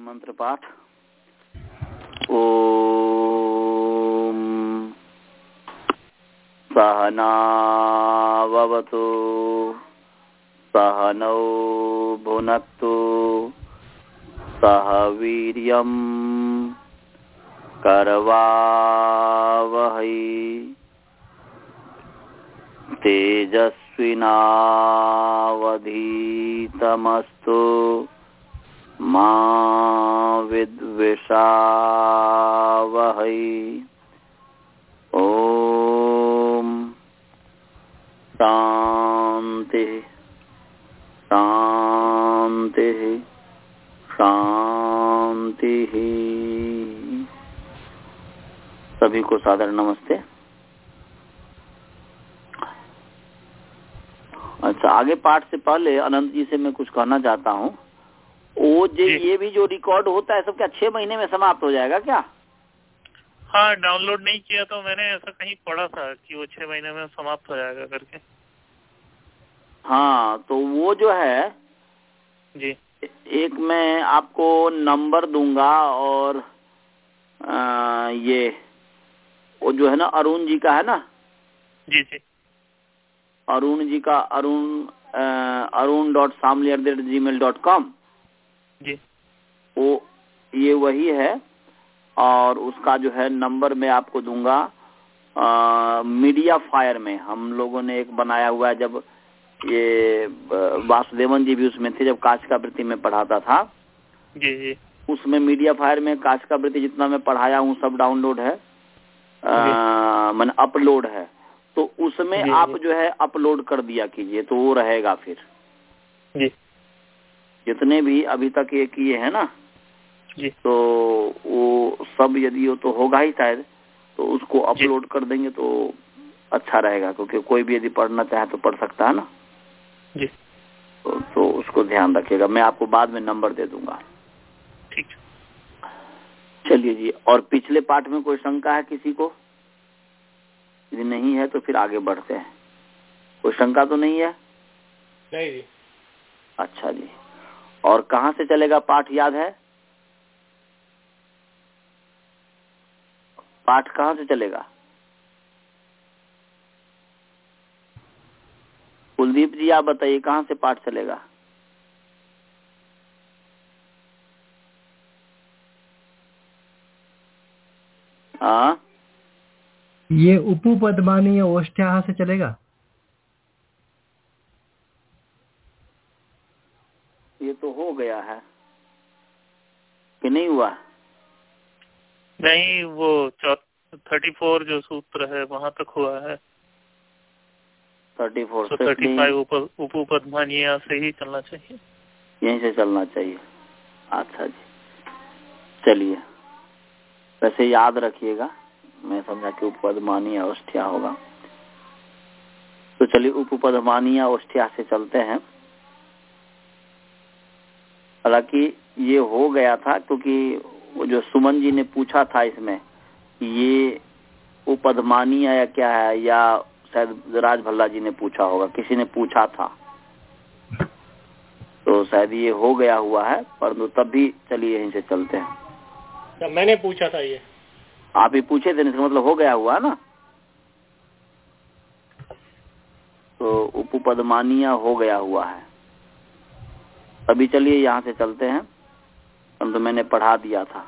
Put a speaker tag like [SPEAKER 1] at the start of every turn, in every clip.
[SPEAKER 1] मंत्र पाठ ओ सहनावतु सहनौ भुनक्तु सह वीर्यम् करवावहै। तेजस्विनावधीतमस्तु। मा विद्विषावहै। ॐ शान्तिः शान्तिः शान्तिः। सभी को सादर नमस्ते। अच्छा आगे पाठ से पहले अनंत जी से मैं कुछ कहना चाहता हूँ। वो जो ये भी जो रिकॉर्ड होता है सब क्या छह महीने में समाप्त हो जाएगा क्या?
[SPEAKER 2] हाँ डाउनलोड नहीं किया तो मैंने ऐसा कहीं पढ़ा था कि वो छह महीने में समाप्त हो जाएगा करके।
[SPEAKER 1] हाँ तो वो जो है
[SPEAKER 2] जी।
[SPEAKER 1] एक मैं आपको नंबर दूँगा और आ, ये वो जो है ना अरुण जी का है ना?
[SPEAKER 2] जी जी।
[SPEAKER 1] अरुण जी का Arun Arun dot Samli at the rate gmail dot com
[SPEAKER 2] जी।
[SPEAKER 1] वो ये वही है और उसका जो है नंबर मैं आपको दूँगा आ, मीडिया फायर में। हम लोगों ने एक बनाया हुआ है जब ये वासुदेवन जी भी उसमें थे जब काश का वृत्ति में पढ़ाता था।
[SPEAKER 2] जी जी।
[SPEAKER 1] उसमें मीडिया फायर में काश का वृत्ति जितना मैं पढ़ाया हूँ सब डाउनलोड है मैंने अपलोड है। तो उसमें आप
[SPEAKER 2] जो
[SPEAKER 1] है अपलोड कर दिया कीजिए तो वो रहेगा फिर।
[SPEAKER 2] जी।
[SPEAKER 1] जितने भी अभी तक ये किए हैं ना
[SPEAKER 2] जी।
[SPEAKER 1] तो वो सब यदि वो तो होगा ही शायद तो उसको अपलोड कर देंगे तो अच्छा रहेगा क्योंकि कोई भी यदि पढ़ना चाहे तो पढ़ सकता है ना।
[SPEAKER 2] जी।
[SPEAKER 1] तो, तो उसको ध्यान रखिएगा। मैं आपको बाद में नंबर दे दूँगा।
[SPEAKER 2] ठीक।
[SPEAKER 1] चलिए जी और पिछले पाठ में कोई शंका है किसी को? यदि नहीं है तो फिर आगे बढ़ते हैं। कोई शंका तो नहीं है?
[SPEAKER 3] नहीं जी।
[SPEAKER 1] अच्छा जी। और कहाँ से चलेगा पाठ याद है? पाठ कहाँ से चलेगा? कुलदीप जी, आप बताइए, कहाँ से पाठ चलेगा? हाँ?
[SPEAKER 4] ये उपु पद्मानी या ओष्ठ्या से चलेगा?
[SPEAKER 1] ये तो हो गया है कि नहीं हुआ?
[SPEAKER 2] नहीं वो थर्टी फोर जो सूत्र है वहाँ तक हुआ है।
[SPEAKER 1] थर्टी फोर
[SPEAKER 2] थर्टी फाइव उपु पद्मानिया से ही चलना चाहिए।
[SPEAKER 1] यहीं से चलना चाहिए। अच्छा जी। चलिए। वैसे याद रखिएगा मैं समझा कि उपपदमानी अवस्थिया होगा। तो चलिए उपपदमानी अवस्थिया से चलते हैं। हालाँकि ये हो गया था क्योंकि वो जो सुमन जी ने पूछा था इसमें ये उपदमानी है या क्या है या शायद राज भल्ला जी ने पूछा होगा किसी ने पूछा था। तो शायद ये हो गया हुआ है परंतु तब भी चलिए यहीं से चलते हैं।
[SPEAKER 3] तो मैंने पूछा था ये।
[SPEAKER 1] आप ही पूछे थे इसका मतलब हो गया हुआ ना? तो उपपदमानिया हो गया हुआ है। अभी चलिए यहाँ से चलते हैं। परंतु तो मैंने पढ़ा दिया था।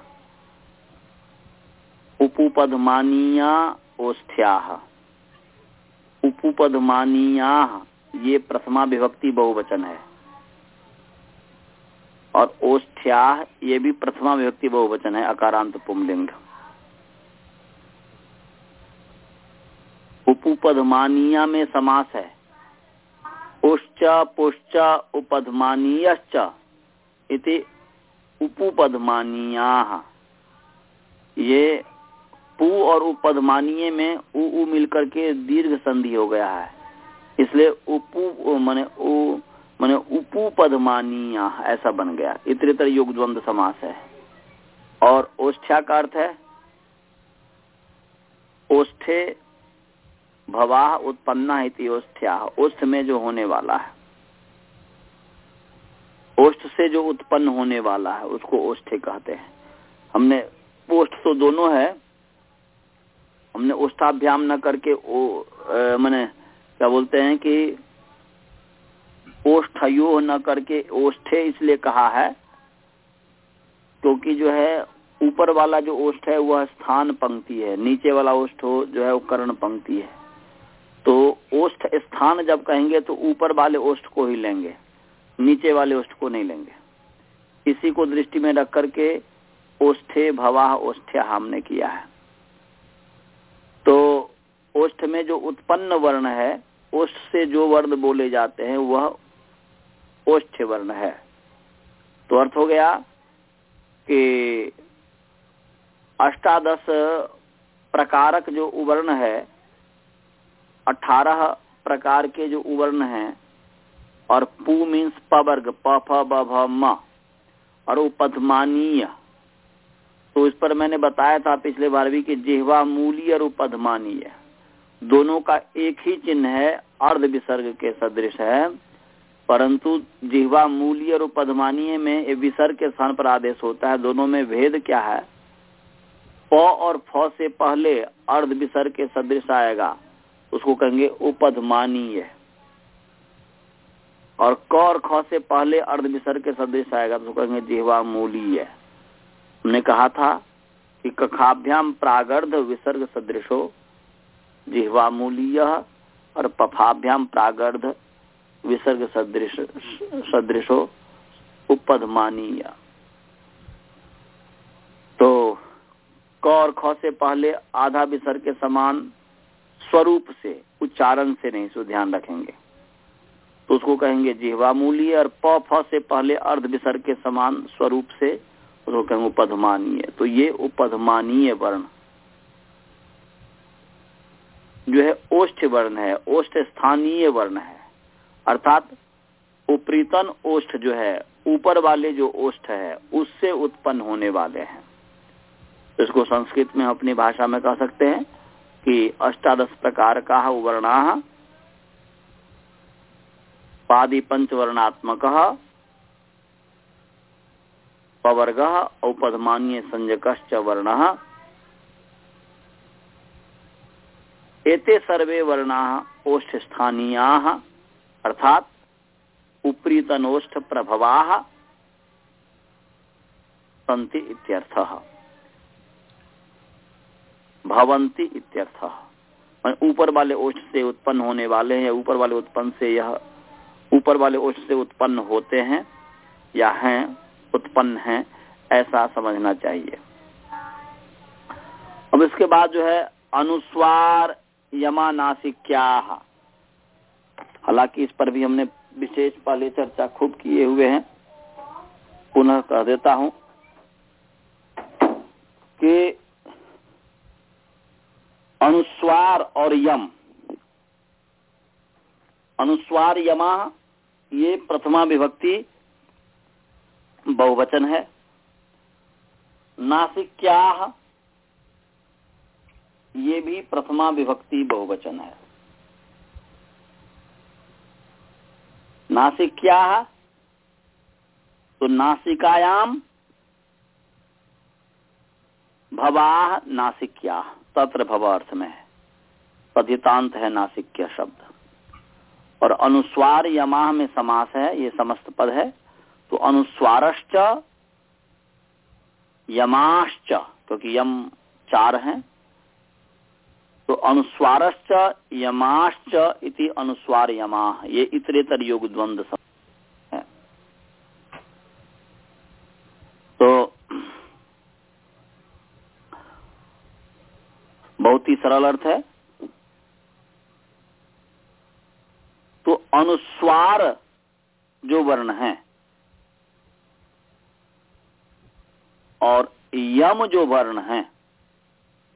[SPEAKER 1] उपुपदमानिया ओष्ठ्या। उपुपदमानिया, ये प्रथमा विभक्ति बहुवचन है। और ओष्ठ्या, ये भी प्रथमा विभक्ति बहुवचन है, अकारांत पुमलिंग उपुपदमानिया में समास है। उश्च पुश्च उपधमानीयश्च इति उपुपदमानिया ये पु और उपदमानीय में उ उ मिलकर के दीर्घ संधि हो गया है। इसलिए उपु माने उ, माने उपुपदमानिया ऐसा बन गया। इतरेतर योग द्वंद समास है। और ओष्ठ्या का अर्थ है, ओष्ठे भवाह उत्पन्ना इति ओष्ठ्या। ओष्ठ में जो होने वाला है। ओष्ठ से जो उत्पन्न होने वाला है, उसको ओष्ठे कहते हैं। हमने, ओष्ठ तो दोनों है। हमने ओष्ठाभ्याम न करके मैंने, क्या बोलते हैं कि, ओष्ठयो न करके ओष्ठे इसलिए कहा है, क्योंकि जो है, ऊपर वाला जो ओष्ठ है, वह स्थान पंक्ति है। नीचे वाला ओष्ठ जो है, वो कर्ण पंक्ति है। तो ओष्ठ स्थान जब कहेंगे तो ऊपर वाले ओष्ठ को ही लेंगे, नीचे वाले ओष्ठ को नहीं लेंगे। इसी को दृष्टि में रख करके ओष्ठे भवाह ओष्ठ्य हमने किया है। तो ओष्ठ में जो उत्पन्न वर्ण है, ओष्ठ से जो वर्ण बोले जाते हैं, वह ओष्ठ वर्ण है। तो अर्थ हो गया कि अष्टादश प्रकारक जो उवर्ण है अठारह प्रकार के जो उवर्ण हैं, और पू मीन्स पवर्ग, प, फ और वो पद्मानीय। तो इस पर मैंने बताया था पिछले बार भी कि जिहवा मूली और उपधमानीय दोनों का एक ही चिन्ह है, अर्ध विसर्ग के सदृश है, परंतु जिहवा मूली और उपधमानीय में विसर्ग के स्थान पर आदेश होता है, दोनों में भेद क्या है? प और फ से पहले अर्ध विसर्ग के सदृश आएगा। उसको कहेंगे उपधमानीय। और क और ख से पहले अर्ध विसर्ग के सदृश आएगा तो कहेंगे जिहवा मूलीय हमने कहा था कि कखाभ्याम प्रागर्ध विसर्ग सदृशो जिहवा मूलीय और पफाभ्याम प्रागर्ध विसर्ग सदृश सदृशो उपधमानीय। तो क और ख से पहले आधा विसर्ग के समान स्वरूप से उच्चारण से नहीं सो ध्यान रखेंगे। तो उसको कहेंगे जिहवा मूल्य और प, फ से पहले अर्ध विसर्ग के समान स्वरूप से उसको कहेंगे उपधमानीय। तो ये उपधमानीय वर्ण जो है, ओष्ठ वर्ण है, ओष्ठ स्थानीय वर्ण है। अर्थात उपरीतन ओष्ठ जो है, ऊपर वाले जो ओष्ठ है, उससे उत्पन्न होने वाले हैं। इसको संस्कृत में अपनी भाषा में कह सकते हैं कि अष्टादश प्रकार का वर्णा पादि पंचवर्णात्मक पवर्ग औपधमान्य संजक वर्ण। एते सर्वे वर्णा ओष्ठ स्थानीय अर्थात उपरीतनोष्ठ प्रभवा संति इत्यर्थः। भवंती इत्यर्थ। ऊपर वाले ओष्ठ से उत्पन्न होने वाले हैं, ऊपर वाले उत्पन्न से यह, ऊपर वाले ओष्ठ से उत्पन्न होते हैं, या हैं, उत्पन्न हैं, ऐसा समझना चाहिए। अब इसके बाद जो है, अनुस्वार यमा नासिक क्या हालाँकि इस पर भी हमने विशेष पहले चर्चा खूब किए हुए हैं। पुनः कह देता हूँ कि अनुस्वार और यम। अनुस्वार यमा, ये प्रथमा विभक्ति बहुवचन है। नासिक्या ये भी प्रथमा विभक्ति बहुवचन है। नासिक्या तो नासिकायाम भवाह नासिक्या तत्र भव अर्थ में है पतितांत है नासिक्य शब्द। और अनुस्वार यमाह में समास है, ये समस्त पद है। तो अनुस्वारश्च, यमाश्च, क्योंकि यम चार हैं। तो अनुस्वारश्च, यमाश्च इति अनुस्वार यमाह। ये इतरेतर योग द्वंद है तो बहुत ही सरल अर्थ है। तो अनुस्वार जो वर्ण है और यम जो वर्ण है,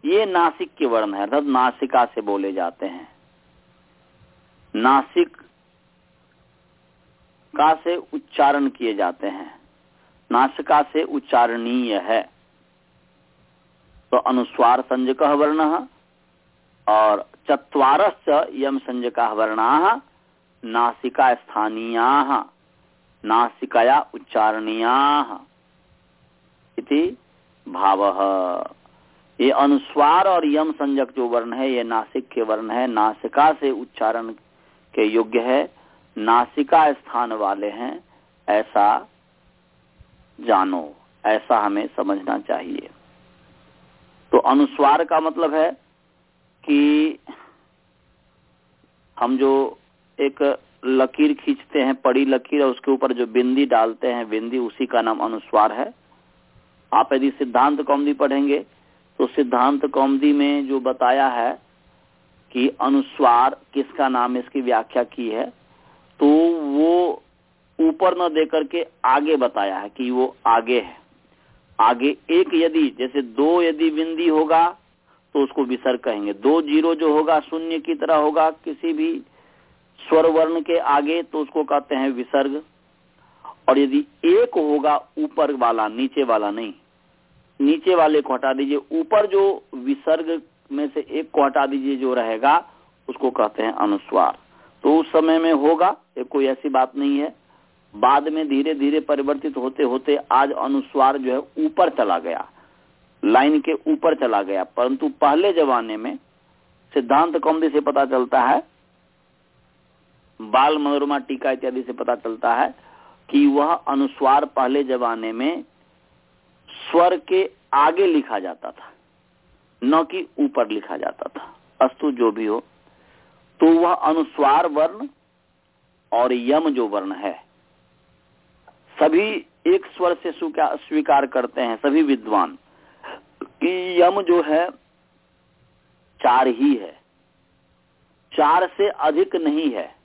[SPEAKER 1] ये नासिक के वर्ण है, अर्थात नासिका से बोले जाते हैं। नासिक का से उच्चारण किए जाते हैं। नासिका से उच्चारणीय है। तो अनुस्वार संजक वर्ण और चतवारश्च यम संजका वर्णा नासिका स्थानीया, नासिकाया उच्चारणीया भाव। ये अनुस्वार और यम संजक जो वर्ण है, ये नासिक के वर्ण है, नासिका से उच्चारण के योग्य है, नासिका स्थान वाले हैं, ऐसा जानो, ऐसा हमें समझना चाहिए। तो अनुस्वार का मतलब है कि हम जो एक लकीर खींचते हैं, पड़ी लकीर, और उसके ऊपर जो बिंदी डालते हैं, बिंदी उसी का नाम अनुस्वार है। आप यदि सिद्धांत कौमदी पढ़ेंगे तो सिद्धांत कौमदी में जो बताया है कि अनुस्वार किसका नाम इसकी व्याख्या की है तो वो ऊपर न देकर के आगे बताया है कि वो आगे है। आगे एक यदि, जैसे दो यदि बिंदी होगा तो उसको विसर्ग कहेंगे। दो ज़ीरो जो होगा, शून्य की तरह होगा किसी भी स्वर वर्ण के आगे तो उसको कहते हैं विसर्ग। और यदि एक होगा, ऊपर वाला, नीचे वाला नहीं। नीचे वाले को हटा दीजिए। ऊपर जो विसर्ग में से एक को हटा दीजिए, जो रहेगा, उसको कहते हैं अनुस्वार। तो उस समय में होगा कोई ऐसी बात नहीं है। बाद में धीरे धीरे परिवर्तित होते होते आज अनुस्वार जो है ऊपर चला गया। लाइन के ऊपर चला गया। परंतु पहले जमाने में सिद्धांत कौमदी से पता चलता है? बाल मनोरमा टीका इत्यादि से पता चलता है कि वह अनुस्वार पहले जमाने में स्वर के आगे लिखा जाता था, न कि ऊपर लिखा जाता था। अस्तु जो भी हो तो वह अनुस्वार वर्ण और यम जो वर्ण है सभी एक स्वर से स्वीकार करते हैं, सभी विद्वान। कि यम जो है, चार ही है। चार से अधिक नहीं है।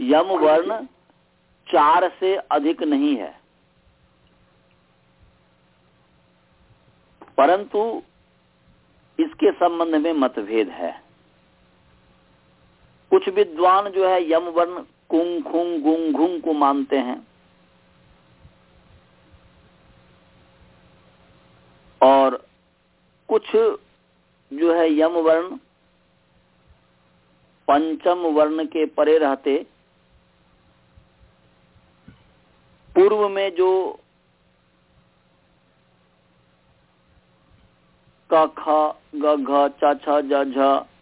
[SPEAKER 1] यम वर्ण चार से अधिक नहीं है। परंतु इसके संबंध में मतभेद है। कुछ विद्वान जो है, यम वर्ण कुंग खुंग गुंग घुंग को मानते हैं। और कुछ जो है यम वर्ण, पंचम वर्ण के परे रहते। पूर्व में जो क ख, ग, घ, च छ ज, झ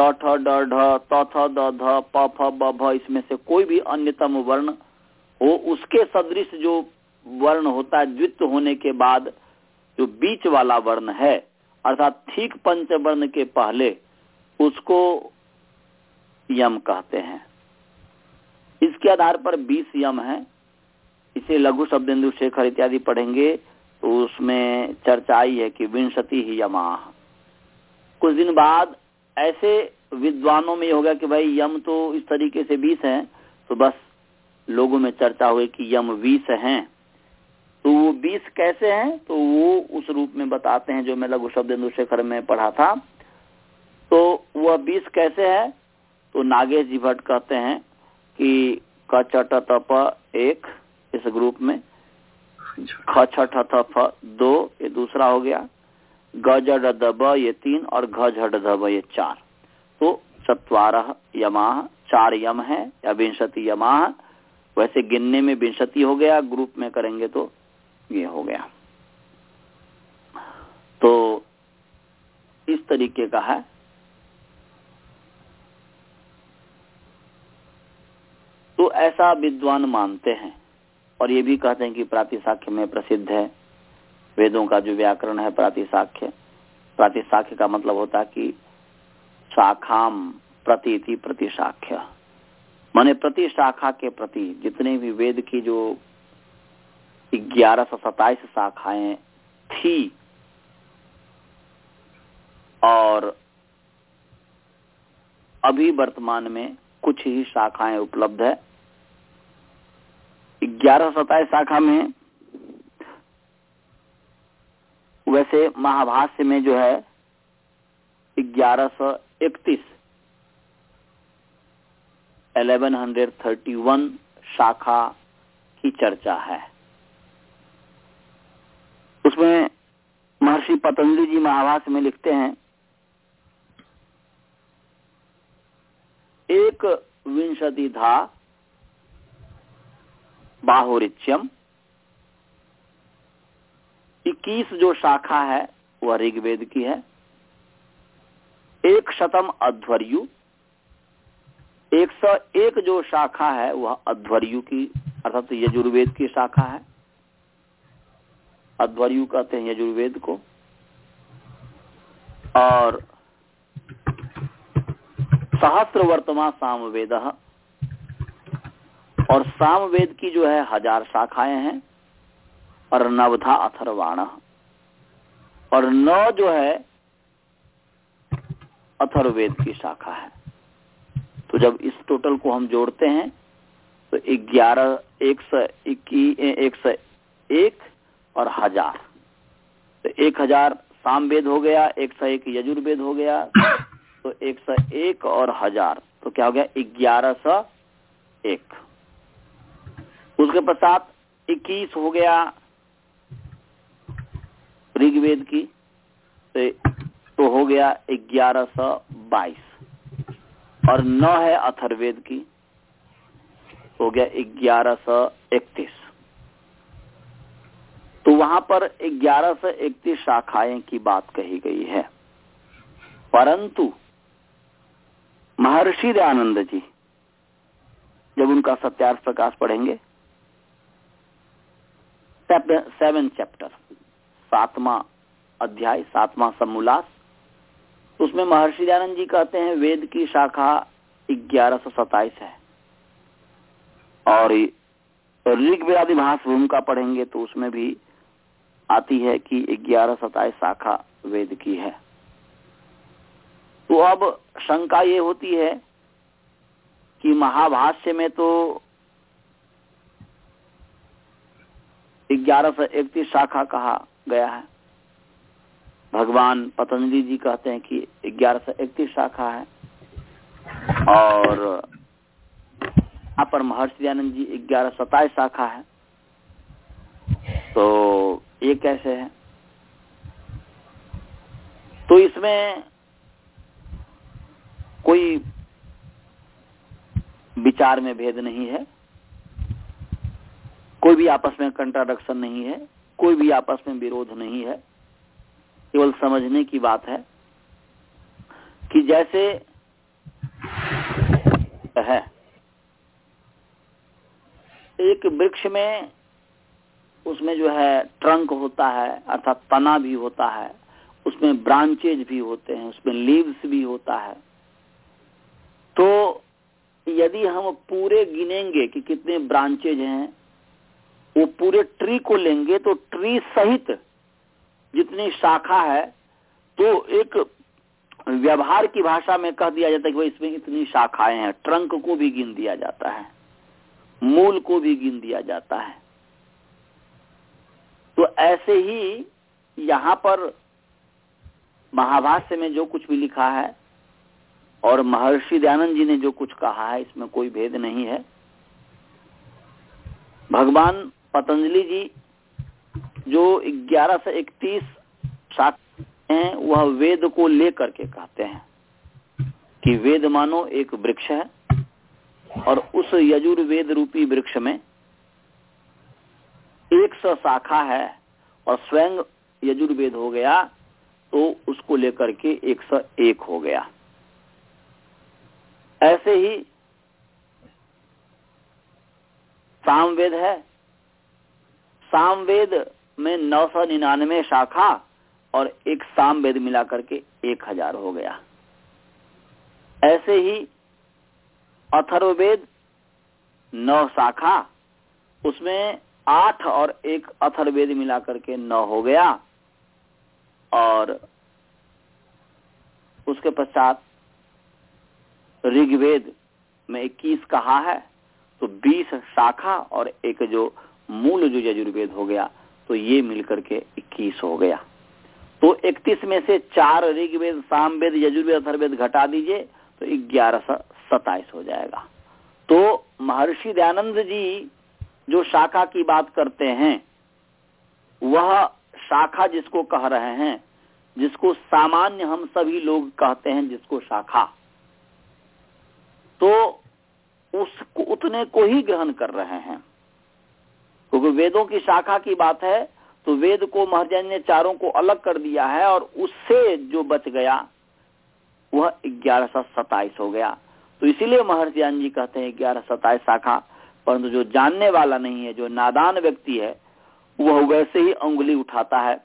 [SPEAKER 1] ट ड थ द ध इसमें से कोई भी अन्यतम वर्ण हो, उसके सदृश जो वर्ण होता है, द्वित्व होने के बाद जो बीच वाला वर्ण है, अर्थात ठीक पंच वर्ण के पहले, उसको यम कहते हैं। इसके आधार पर बीस यम है। इसे लघु शब्देन्दु शेखर इत्यादि पढ़ेंगे तो उसमें चर्चा आई है कि विंशति ही यमा। कुछ दिन बाद ऐसे विद्वानों में हो गया कि भाई यम तो इस तरीके से बीस हैं तो बस लोगों में चर्चा हुई कि यम बीस हैं। तो वो बीस कैसे हैं तो वो उस रूप में बताते हैं जो मैं लघु शब्द शेखर में पढ़ा था। तो वह बीस कैसे है तो नागेश जी भट्ट कहते हैं कि कचट तप एक इस ग्रुप में। ख छठ फ दो ये दूसरा हो गया। गजड ये तीन और धब ये चार तो चतवारह यमाह चार यम है या विंशति यमाह वैसे गिनने में विंशति हो गया, ग्रुप में करेंगे तो ये हो गया। तो इस तरीके का है। तो ऐसा विद्वान मानते हैं और ये भी कहते हैं कि प्रातिशाख्य में प्रसिद्ध है। वेदों का जो व्याकरण है प्रातिशाख्य प्रातिशाख्य का मतलब होता है कि शाखाम प्रतीति प्रतिशाख्य। माने प्रति शाखा के प्रति जितने भी वेद की जो ग्यारह सौ सताइस शाखाएँ थी और अभी वर्तमान में कुछ ही शाखाएँ उपलब्ध है। ग्यारह सताइस शाखा में वैसे महाभाष्य में जो है, ग्यारह सौ इकतीस एलेवन हंड्रेड थर्टी वन शाखा की चर्चा है। उसमें महर्षि पतंजलि जी महाभाष्य में लिखते हैं, एक विंशति धा बाहुरिच्यम इक्कीस जो शाखा है, वह ऋग्वेद की है। एक शतम अध्वर्यु। एक सौ एक जो शाखा है, वह अध्वर्यु की, अर्थात यजुर्वेद की शाखा है। अध्वर्यु कहते हैं यजुर्वेद को। और सहस्त्र वर्तमान सामवेद। और सामवेद की जो है, हज़ार शाखाएँ हैं। और नवधा अथर्वाण। और नौ जो है अथर्वेद की शाखा है। तो जब इस टोटल को हम जोड़ते हैं तो ग्यारह, एक सौ इक्की, एक सौ एक और हज़ार। तो एक हज़ार सामवेद हो गया, एक सौ एक यजुर्वेद हो गया तो एक सौ एक और हज़ार। तो क्या हो गया? ग्यारह सौ एक। उसके पश्चात इक्कीस हो गया ऋग्वेद की तो, हो गया ग्यारह सौ बाईस। और नौ है अथर्वेद की हो गया ग्यारह सौ इकतीस। तो वहाँ पर ग्यारह सौ इकतीस शाखाएँ की बात कही गई है। परंतु महर्षि दयानंद जी जब उनका सत्यार्थ प्रकाश पढ़ेंगे सेवन चैप्टर सातवां अध्याय, सातवां समूलास। उसमें महर्षि दयानंद जी कहते हैं, वेद की शाखा ग्यारह है। और ऋग ऋग्वेदादि भाष भूमिका पढ़ेंगे तो उसमें भी आती है कि ग्यारह सताइस शाखा वेद की है। तो अब शंका ये होती है कि महाभाष्य में तो ग्यारह सौ इकतीस शाखा कहा गया है। भगवान पतंजलि जी कहते हैं कि ग्यारह सौ इकतीस शाखा है। और यहाँ पर महर्षि दयानंद जी ग्यारह सताइस शाखा है। तो ये कैसे है? तो इसमें कोई विचार में भेद नहीं है। कोई भी आपस में कंट्राडक्शन नहीं है। कोई भी आपस में विरोध नहीं है, केवल समझने की बात है कि जैसे है, एक वृक्ष में उसमें जो है ट्रंक होता है, अर्थात तना भी होता है, उसमें ब्रांचेज भी होते हैं, उसमें लीव्स भी होता है। तो यदि हम पूरे गिनेंगे कि कितने ब्रांचेज हैं वो पूरे ट्री को लेंगे तो ट्री सहित जितनी शाखा है तो एक व्यवहार की भाषा में कह दिया जाता है कि भाई इसमें इतनी शाखाएँ हैं। ट्रंक को भी गिन दिया जाता है। मूल को भी गिन दिया जाता है। तो ऐसे ही यहाँ पर महाभाष्य में जो कुछ भी लिखा है और महर्षि दयानंद जी ने जो कुछ कहा है, इसमें कोई भेद नहीं है। भगवान पतंजलि जी, जो ग्यारह से इकतीस शाखा हैं, वह वेद को लेकर के कहते हैं कि वेद मानो एक वृक्ष है और उस यजुर्वेद रूपी वृक्ष में एक सौ शाखा है और स्वयं यजुर्वेद हो गया तो उसको लेकर के एक सौ एक हो गया। ऐसे ही सामवेद है सामवेद में नौ सौ निन्यानवे शाखा और एक सामवेद मिला करके एक हज़ार हो गया। ऐसे ही अथर्ववेद नौ शाखा, उसमें आठ और एक अथर्वेद मिला करके नौ हो गया और उसके पश्चात ऋग्वेद में इक्कीस कहा है तो बीस शाखा और एक जो मूल जो यजुर्वेद हो गया तो ये मिलकर के इक्कीस हो गया। तो इकतीस में से चार ऋग्वेद, सामवेद, यजुर्वेद अथर्वेद घटा दीजिए तो ग्यारह सताइस हो जाएगा। तो महर्षि दयानंद जी जो शाखा की बात करते हैं, वह शाखा जिसको कह रहे हैं, जिसको सामान्य हम सभी लोग कहते हैं जिसको शाखा तो उसको, उतने को ही ग्रहण कर रहे हैं। क्योंकि वेदों की शाखा की बात है तो वेद को महर्जन ने चारों को अलग कर दिया है और उससे जो बच गया, वह ग्यारह सौ सताइस हो गया। तो इसीलिए महर्षि जी कहते हैं ग्यारह सताइस शाखा, परंतु जो जानने वाला नहीं है, जो नादान व्यक्ति है, वह वैसे ही उंगली उठाता है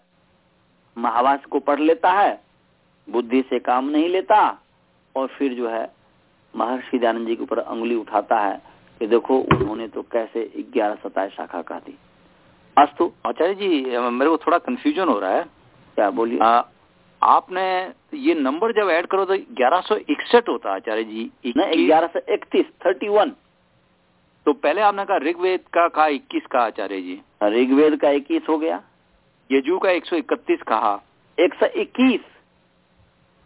[SPEAKER 1] महावास को पढ़ लेता है, बुद्धि से काम नहीं लेता, और फिर जो है, महर्षि दयानंद जी के ऊपर उंगली उठाता है। कि देखो उन्होंने तो कैसे ग्यारह सताइस शाखा कह दी
[SPEAKER 5] अस्तु आचार्य जी मेरे को थोड़ा कंफ्यूजन हो रहा है।
[SPEAKER 1] क्या बोलिए?
[SPEAKER 5] आपने ये नंबर जब ऐड करो तो ग्यारह सौ इकसठ होता है आचार्य जी।
[SPEAKER 1] ग्यारह सौ इकतीस थर्टी वन
[SPEAKER 5] तो पहले आपने कहा ऋग्वेद का कहा इक्कीस का आचार्य जी।
[SPEAKER 1] ऋग्वेद का इक्कीस हो गया।
[SPEAKER 5] यजु का एक सौ इकतीस कहा।
[SPEAKER 1] एक सौ इक्कीस।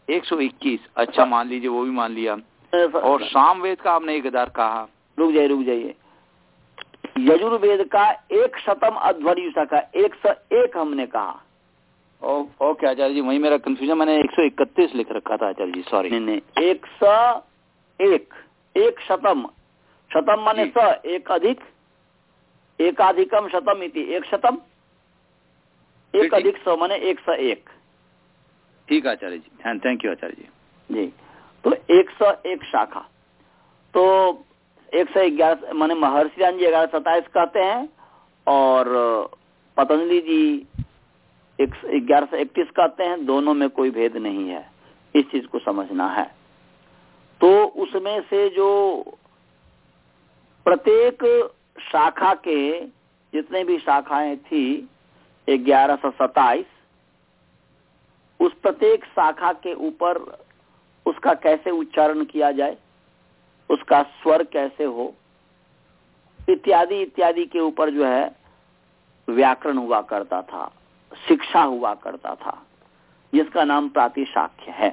[SPEAKER 5] एक सौ इक्कीस अच्छा मान लीजिए वो भी मान लिया। और सामवेद का आपने एक हज़ार कहा।
[SPEAKER 1] रुक जाइए रुक जाइए। यजुर्वेद का एक शतम अध्वर्यु का एक सौ एक हमने कहा।
[SPEAKER 5] ओके आचार्य जी वही मेरा कंफ्यूजन मैंने एक सौ इकतीस लिख रखा था आचार्य जी सॉरी
[SPEAKER 1] नहीं नहीं एक सौ एक एक शतम। शतम माने स एक अधिक एकाधिकम शतम इति एक शतम? एक अधिक सौ माने एक सौ एक।
[SPEAKER 5] ठीक है आचार्य जी थैंक यू आचार्य जी।
[SPEAKER 1] जी तो एक सौ एक शाखा। तो एक सौ ग्यारह, माने महर्षि राम जी ग्यारह सताइस कहते हैं, और पतंजलि जी ग्यारह सौ इकतीस कहते हैं, दोनों में कोई भेद नहीं है। इस चीज़ को समझना है। तो उसमें से जो प्रत्येक शाखा के जितने भी शाखाएँ थी ग्यारह सौ सताइस उस प्रत्येक शाखा के ऊपर उसका कैसे उच्चारण किया जाए? उसका स्वर कैसे हो? इत्यादि इत्यादि के ऊपर जो है, व्याकरण हुआ करता था, शिक्षा हुआ करता था, जिसका नाम प्रातिशाख्य है।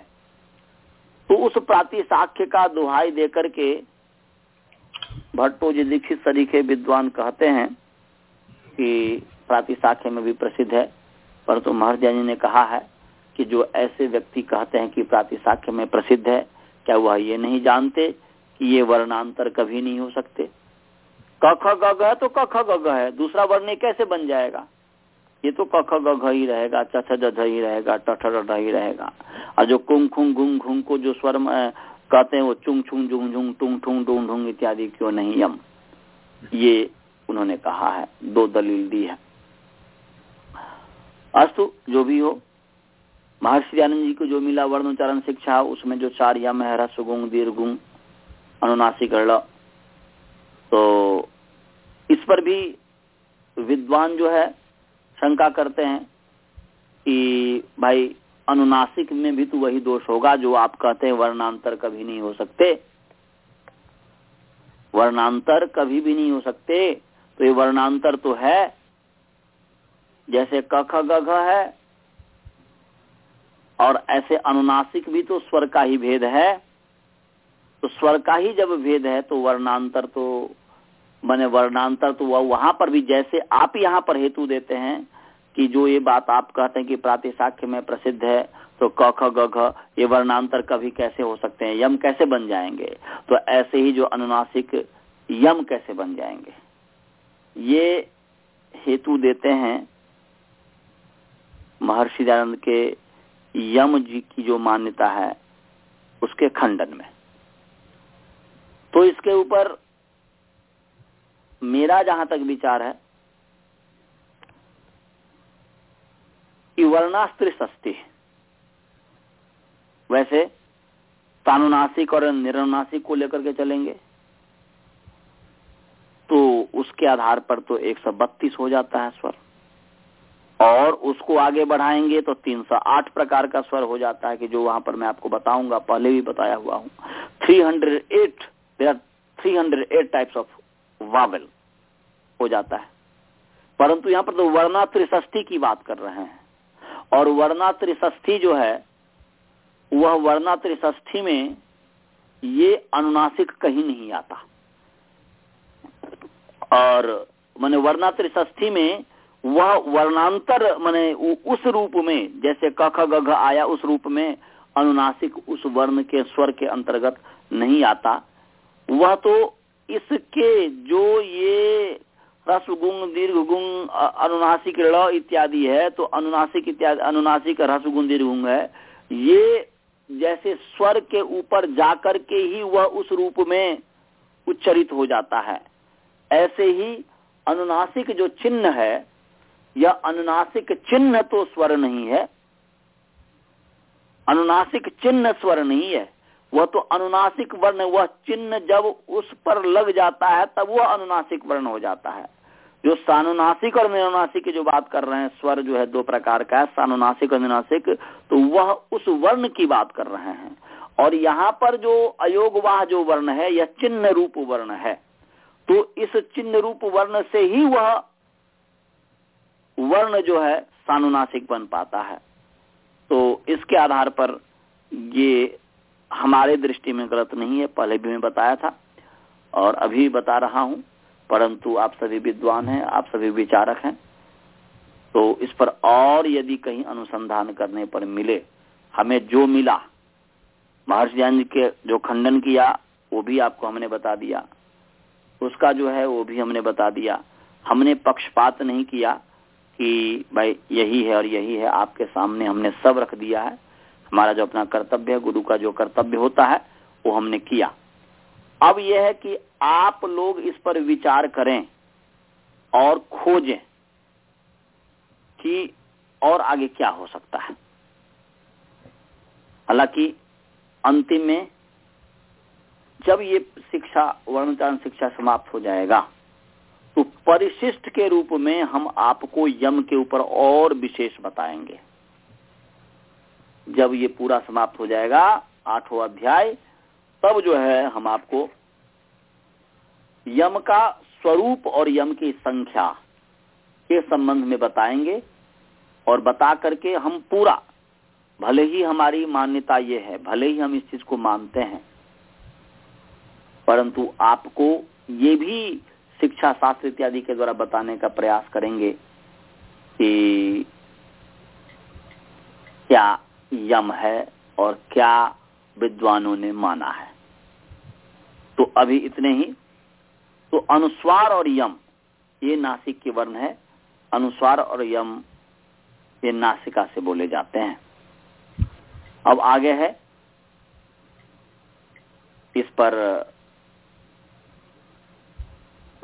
[SPEAKER 1] तो उस प्रातिशाख्य का दुहाई देकर के भट्टो जी दीक्षित सरीखे विद्वान कहते हैं कि प्रातिशाख्य में भी प्रसिद्ध है, परंतु तो महर्जय जी ने कहा है कि जो ऐसे व्यक्ति कहते हैं कि प्रातिशाख्य में प्रसिद्ध है, क्या वह ये नहीं जानते कि ये वर्णांतर कभी नहीं हो सकते। कख गग है तो कख गग है, दूसरा वर्ण कैसे बन जाएगा? ये तो कख ग ही रहेगा चथ जध ही रहेगा टठ ही रहेगा। और जो कुंग खुंग घुंग घुंग को जो स्वर कहते हैं वो चुंग छुंग जुंग झुंग टुंग ठुंग डूंग ढूंग इत्यादि क्यों नहीं, यम? ये उन्होंने कहा है, दो दलील दी है। अस्तु, जो भी हो, महर्षि आनंद जी को जो मिला वर्ण उच्चारण शिक्षा, उसमें जो चार यम है रस गुंग अनुनासिक तो इस पर भी विद्वान जो है शंका करते हैं कि भाई अनुनासिक में भी तो वही दोष होगा जो आप कहते हैं वर्णांतर कभी नहीं हो सकते। वर्णांतर कभी भी नहीं हो सकते। तो ये वर्णांतर तो है। जैसे कख गघ है। और ऐसे अनुनासिक भी तो स्वर का ही भेद है। तो स्वर का ही जब भेद है तो वर्णांतर तो मैंने वर्णांतर तो वह वहाँ पर भी जैसे आप यहाँ पर हेतु देते हैं कि जो ये बात आप कहते हैं कि प्रातिशाख्य में प्रसिद्ध है तो क, ख, ग, घ, ये वर्णांतर कभी कैसे हो सकते हैं? यम कैसे बन जाएँगे? तो ऐसे ही जो अनुनासिक यम कैसे बन जाएँगे? ये हेतु देते हैं महर्षि दयानंद के यम जी की जो मान्यता है, उसके खंडन में। तो इसके ऊपर मेरा जहाँ तक विचार है कि वर्णास्त्र सस्ती वैसे तानुनासिक और निरनुनासिक को लेकर के चलेंगे तो उसके आधार पर तो 132 हो जाता है स्वर। और उसको आगे बढ़ाएँगे तो 308 प्रकार का स्वर हो जाता है कि जो वहाँ पर मैं आपको बताऊँगा, पहले भी बताया हुआ हूँ। 308 there are 308 types of vowel हो जाता है। परंतु यहाँ पर तो वर्णा त्रिष्ठी की बात कर रहे हैं। और वर्णा त्रिष्ठी जो है, वह वर्णा त्रिष्ठी में ये अनुनासिक कहीं नहीं आता। और मैंने वर्णा त्रिष्ठी में वह वर्णांतर मैंने उस रूप में, जैसे कख गघ आया उस रूप में अनुनासिक उस वर्ण के, स्वर के अंतर्गत नहीं आता। वह तो इसके जो ये रस गुण दीर्घ गुण अनुनासिक ऋण इत्यादि है तो अनुनासिक इत्यादि, अनुनासिक रस गुण दीर्घ गुण है, ये जैसे स्वर के ऊपर जाकर के ही वह उस रूप में उच्चरित हो जाता है। ऐसे ही अनुनासिक जो चिन्ह है यह अनुनासिक चिन्ह तो स्वर नहीं है। अनुनासिक चिन्ह स्वर नहीं है। वह तो अनुनासिक वर्ण वह चिन्ह जब उस पर लग जाता है, तब वह अनुनासिक वर्ण हो जाता है। जो सानुनासिक और निरुनासिक की जो बात कर रहे हैं, स्वर जो है दो प्रकार का है, सानुनासिक और निरुनासिक तो वह उस वर्ण की बात कर रहे हैं। और यहाँ पर जो अयोगवाह जो वर्ण है, यह चिन्ह रूप वर्ण है। तो इस चिन्ह रूप वर्ण से ही वह वर्ण जो है, सानुनासिक बन पाता है। तो इसके आधार पर ये हमारे दृष्टि में गलत नहीं है, पहले भी मैं बताया था और अभी बता रहा हूँ, परंतु आप सभी विद्वान हैं, आप सभी विचारक हैं। तो इस पर और यदि कहीं अनुसंधान करने पर मिले, हमें जो मिला महर्षि जी के जो खंडन किया, वो भी आपको हमने बता दिया। उसका जो है, वो भी हमने बता दिया। हमने पक्षपात नहीं किया कि भाई यही है और यही है, आपके सामने हमने सब रख दिया है। हमारा जो अपना कर्तव्य है, गुरु का जो कर्तव्य होता है, वो हमने किया। अब यह है कि आप लोग इस पर विचार करें और खोजें कि और आगे क्या हो सकता है। हालाँकि अंतिम में जब ये शिक्षा वर्णचान शिक्षा समाप्त हो जाएगा तो परिशिष्ट के रूप में हम आपको यम के ऊपर और विशेष बताएँगे। जब ये पूरा समाप्त हो जाएगा, आठवां अध्याय, तब जो है हम आपको यम का स्वरूप और यम की संख्या के संबंध में बताएँगे और बता करके हम पूरा, भले ही हमारी मान्यता ये है, भले ही हम इस चीज़ को मानते हैं, परंतु आपको ये भी शिक्षा शास्त्र इत्यादि के द्वारा बताने का प्रयास करेंगे कि क्या यम है और क्या विद्वानों ने माना है। तो अभी इतने ही। तो अनुस्वार और यम ये नासिक के वर्ण है। अनुस्वार और यम ये नासिका से बोले जाते हैं। अब आगे है। इस पर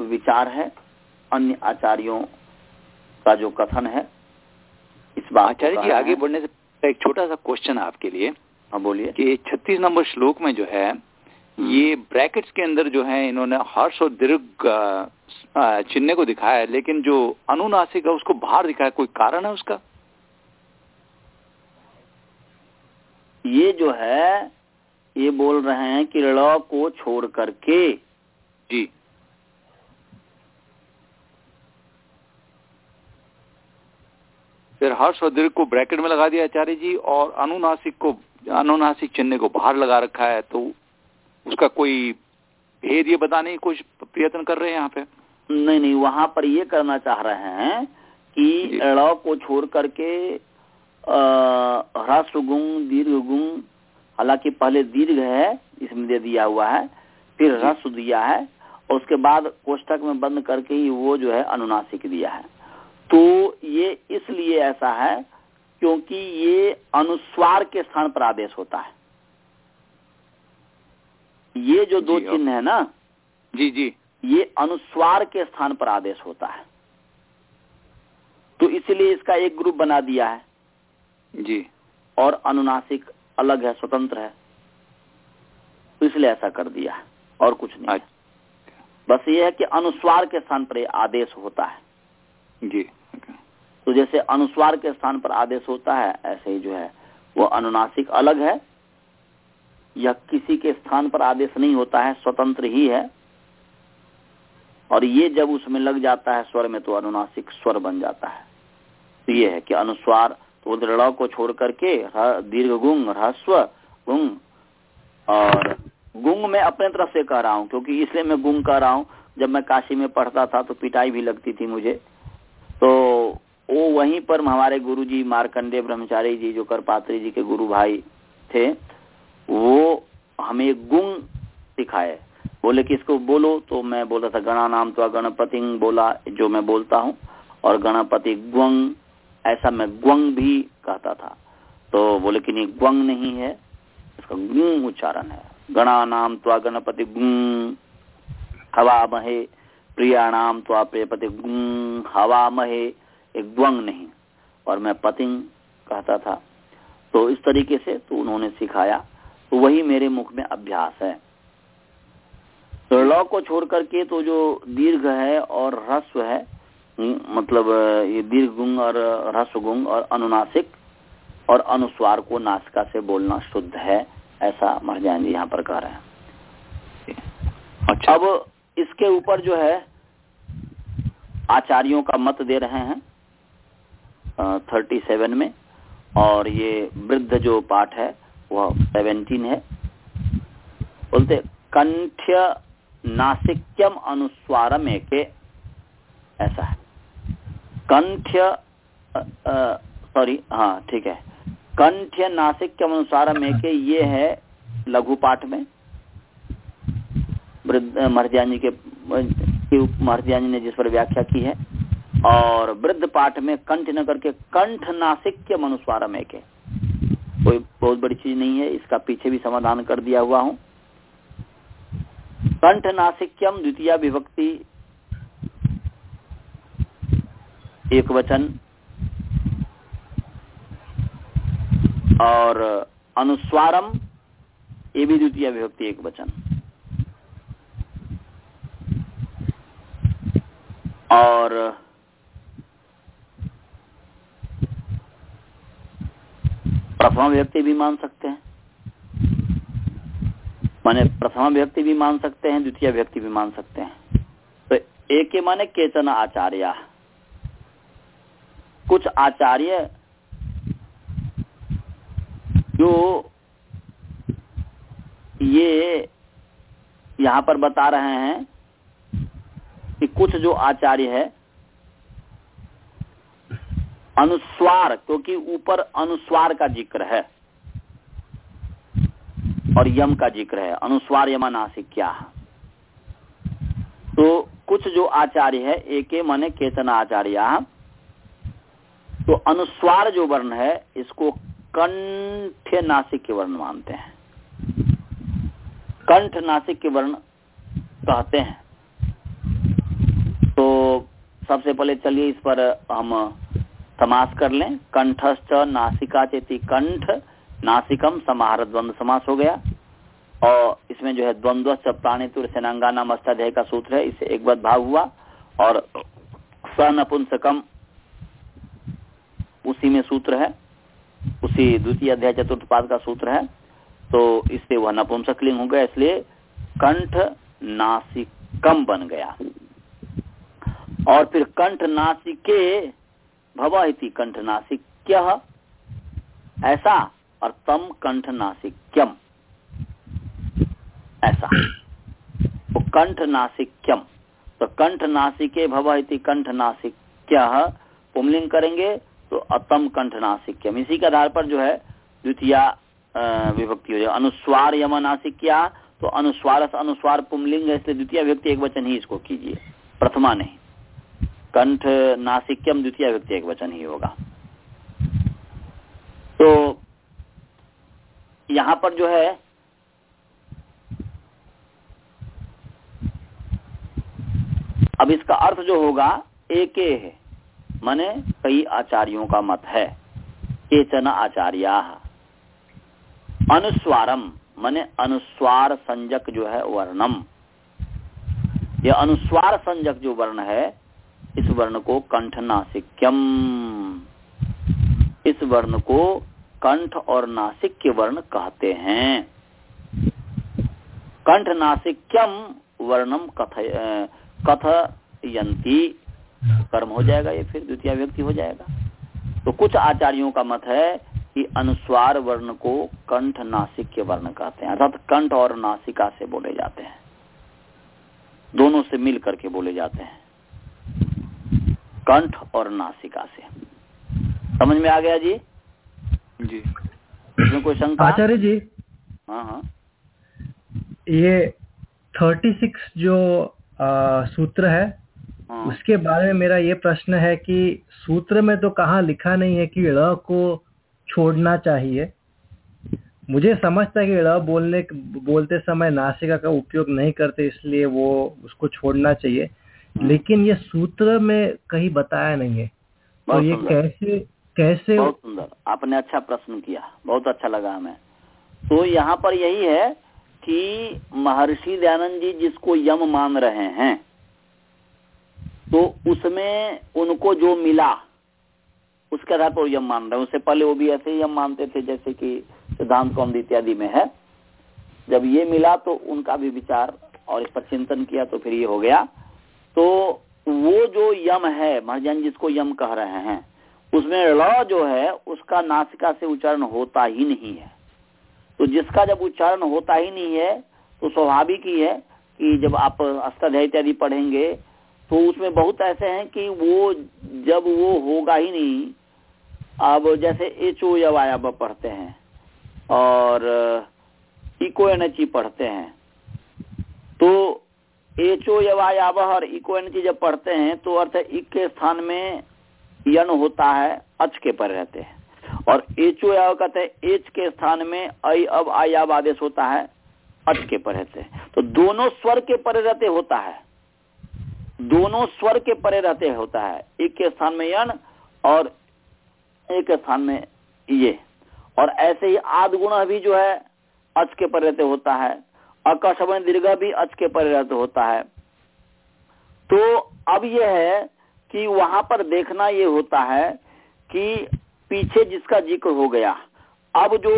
[SPEAKER 1] विचार है। अन्य आचार्यों का जो कथन है इस बात
[SPEAKER 5] आचार्य जी आगे बढ़ने से एक छोटा सा क्वेश्चन आपके लिए।
[SPEAKER 1] हाँ बोलिए।
[SPEAKER 5] कि छत्तीस नंबर श्लोक में जो है ये ब्रैकेट्स के अंदर जो है इन्होंने हर्ष और दीर्घ चिन्ह को दिखाया है लेकिन जो अनुनासिक है उसको बाहर दिखाया कोई कारण है उसका?
[SPEAKER 1] ये जो है ये बोल रहे हैं कि ऋण को छोड़ करके।
[SPEAKER 5] जी। फिर हर्ष और दीर्घ को ब्रैकेट में लगा दिया आचार्य जी और अनुनासिक को अनुनासिक चिन्ह को बाहर लगा रखा है तो उसका कोई भेद ये बताने की कुछ प्रयत्न कर रहे हैं यहाँ पे?
[SPEAKER 1] नहीं नहीं वहाँ पर ये करना चाह रहे हैं कि ड़ को छोड़ करके ह्रस्व गुण दीर्घ गुण हालाँकि पहले दीर्घ है इसमें दे दिया हुआ है फिर ह्रस्व दिया है और उसके बाद कोष्टक में बंद करके ही वो जो है अनुनासिक दिया है। तो ये इसलिए ऐसा है क्योंकि ये अनुस्वार के स्थान पर आदेश होता है। ये जो दो चिन्ह है ना
[SPEAKER 5] जी जी।
[SPEAKER 1] ये अनुस्वार के स्थान पर आदेश होता है। तो इसलिए इसका एक ग्रुप बना दिया है।
[SPEAKER 5] जी।
[SPEAKER 1] और अनुनासिक अलग है स्वतंत्र है। तो इसलिए ऐसा कर दिया है और कुछ नहीं बस ये है कि अनुस्वार के स्थान पर आदेश होता है।
[SPEAKER 5] जी।
[SPEAKER 1] तो जैसे अनुस्वार के स्थान पर आदेश होता है, ऐसे ही जो है, वो अनुनासिक अलग है। यह किसी के स्थान पर आदेश नहीं होता है, स्वतंत्र ही है। और ये जब उसमें लग जाता है स्वर में तो अनुनासिक स्वर बन जाता है। तो ये है कि अनुस्वार तो दृढ़ को छोड़ करके दीर्घ गुंग ह्रस्व गुंग। और गुंग में अपने तरफ़ से कह रहा हूँ, क्योंकि इसलिए मैं गुंग कह रहा हूँ। जब मैं काशी में पढ़ता था तो पिटाई भी लगती थी मुझे। तो वो वहीं पर हमारे गुरु जी मार्कंडे ब्रह्मचारी जी, जो करपात्री जी के गुरु भाई थे, वो हमें गुण सिखाए। बोले कि इसको बोलो तो मैं बोला था, गणा नाम तो गणपति बोला, जो मैं बोलता हूँ, और गणपति ग्वंग ऐसा मैं ग्वंग भी कहता था। तो बोले कि नहीं ग्वंग नहीं है, इसका गुंग उच्चारण है। गणा नाम तो गणपति गुंग हवा महे प्रियाणाम तो आप गुंग हवा महे एक ग्वंग नहीं। और मैं पतिंग कहता था तो इस तरीके से तो उन्होंने सिखाया तो वही मेरे मुख में अभ्यास है। तो लौ को छोड़ करके तो जो दीर्घ है और ह्रस्व है मतलब ये दीर्घ गुंग और ह्रस्व गुंग और अनुनासिक और अनुस्वार को नासिका से बोलना शुद्ध है ऐसा महजान जी यहाँ पर कह रहे हैं। अच्छा। अब इसके ऊपर जो है, आचार्यों का मत दे रहे हैं थर्टी सेवन में, और ये वृद्ध जो पाठ है, वह सेवेंटीन है। बोलते, कंठ्य नासिक्यम अनुस्वारम के ऐसा है। कंठ्य सॉरी हाँ ठीक है। कंठ्य नासिक्यम अनुस्वारम के ये है लघु पाठ में। महर्जानी के महर्जानी ने जिस पर व्याख्या की है, और वृद्ध पाठ में कंठ न करके कंठ नासिक्य मनुस्वार में के। कोई बहुत बड़ी चीज़ नहीं है, इसका पीछे भी समाधान कर दिया हुआ हूँ। कंठ नासिक्यम द्वितीय विभक्ति। एक वचन। और अनुस्वारम, ये भी द्वितीय विभक्ति, एक वचन। और प्रथमा व्यक्ति भी मान सकते हैं। माने प्रथमा व्यक्ति भी मान सकते हैं, द्वितीय व्यक्ति भी मान सकते हैं। तो एक के माने केचन आचार्य। कुछ आचार्य जो ये यहाँ पर बता रहे हैं कुछ जो आचार्य है, अनुस्वार, क्योंकि ऊपर अनुस्वार का ज़िक्र है और यम का ज़िक्र है। अनुस्वार यमानासिक क्या तो कुछ जो आचार्य है, एक मने केतन आचार्य। तो अनुस्वार जो वर्ण है, इसको कंठ नासिक के वर्ण मानते हैं। कंठ नासिक के वर्ण कहते हैं। सबसे पहले चलिए इस पर हम समास कर लें। कंठस्थ नासिका चेती कंठ नासिकम समाहार द्वंद्व समास हो गया। और इसमें जो है द्वंद्व प्राणी तुर सेनांगाना मस्ताध्याय का सूत्र है, इसे एक भाव हुआ। और सनपुंसकम उसी में सूत्र है, उसी द्वितीय अध्याय चतुर्थ पाद का सूत्र है। तो इससे वह नपुंसक लिंग हो गया, इसलिए कंठ नासिकम बन गया। और फिर कंठ नासिके भवती कंठ नासिक्य ऐसा और तम कंठ नासिक्यम ऐसा। तो कंठ नासिक्यम तो कंठ नासिके भवती कंठ नासिक्य पुमलिंग करेंगे तो अतम कंठ नासिक्यम इसी के आधार पर जो है द्वितीय विभक्ति हो जाए। अनुस्वार यम नासिक्या तो अनुस्वार अनुस्वार पुमलिंग है, इसलिए द्वितीय व्यक्ति एक वचन ही इसको कीजिए। प्रथमा नहीं। कंठ नासिक्यम द्वितीय व्यक्ति एक वचन ही होगा। तो यहाँ पर जो है, अब इसका अर्थ जो होगा, एक है। माने कई आचार्यों का मत है। केचन आचार्या। अनुस्वारम, माने अनुस्वार संजक जो है वर्णम। यह अनुस्वार संजक जो वर्ण है इस वर्ण को कंठ नासिक्यम। इस वर्ण को कंठ और नासिक के वर्ण कहते हैं। कंठ नासिक्यम वर्णम कथ कथयंती कर्म हो जाएगा ये फिर, द्वितीय व्यक्ति हो जाएगा। तो कुछ आचार्यों का मत है कि अनुस्वार वर्ण को कंठ नासिक के वर्ण कहते हैं, अर्थात कंठ और नासिका से बोले जाते हैं। दोनों से मिल करके बोले जाते हैं। कंठ और नासिका से। समझ में आ गया जी?
[SPEAKER 5] जी।
[SPEAKER 1] इसमें कोई शंका?
[SPEAKER 4] आचार्य जी
[SPEAKER 1] हाँ हाँ।
[SPEAKER 4] ये थर्टी सिक्स जो आ, सूत्र है
[SPEAKER 1] हाँ।
[SPEAKER 4] उसके बारे में मेरा ये प्रश्न है कि सूत्र में तो कहा लिखा नहीं है कि ड़ को छोड़ना चाहिए। मुझे समझता है कि ड़ बोलने बोलते समय नासिका का उपयोग नहीं करते इसलिए वो उसको छोड़ना चाहिए। लेकिन ये सूत्र में कहीं बताया नहीं है। तो ये। कैसे कैसे
[SPEAKER 1] बहुत सुंदर। आपने अच्छा प्रश्न किया। बहुत अच्छा लगा हमें। तो यहाँ पर यही है कि महर्षि दयानंद जी जिसको यम मान रहे हैं तो उसमें उनको जो मिला उसके आधार पर यम मान रहे हैं। उससे पहले वो भी ऐसे ही यम मानते थे जैसे कि सिद्धांत कौम इत्यादि में है। जब ये मिला तो उनका भी विचार और इस पर चिंतन किया तो फिर ये हो गया। तो वो जो यम है महर्जन जिसको यम कह रहे हैं, उसमें ड़ जो है, उसका नासिका से उच्चारण होता ही नहीं है। तो जिसका जब उच्चारण होता ही नहीं है तो स्वाभाविक ही है कि जब आप अष्टाध्याय इत्यादि पढ़ेंगे तो उसमें बहुत ऐसे हैं कि वो जब वो होगा ही नहीं, अब जैसे एच ओ आया पढ़ते हैं, और इको एनर्जी पढ़ते हैं तो एच यवायाव और इको एनर्जी जब पढ़ते हैं तो अर्थ है इक के स्थान में यन होता है, अच के पर रहते हैं। और एचो याव कहते हैं एच के स्थान में अय अब आयाव आदेश होता है, अच के पर रहते हैं। तो दोनों स्वर के परे रहते होता है। दोनों स्वर के परे रहते होता है। एक के स्थान में यन और एक के स्थान में ये। और ऐसे ही आद गुण भी जो है, अच के पर रहते होता है। अकशवन दीर्घ भी अच के पर रहते होता है। तो अब यह है कि वहाँ पर देखना ये होता है कि पीछे जिसका ज़िक्र हो गया, अब जो,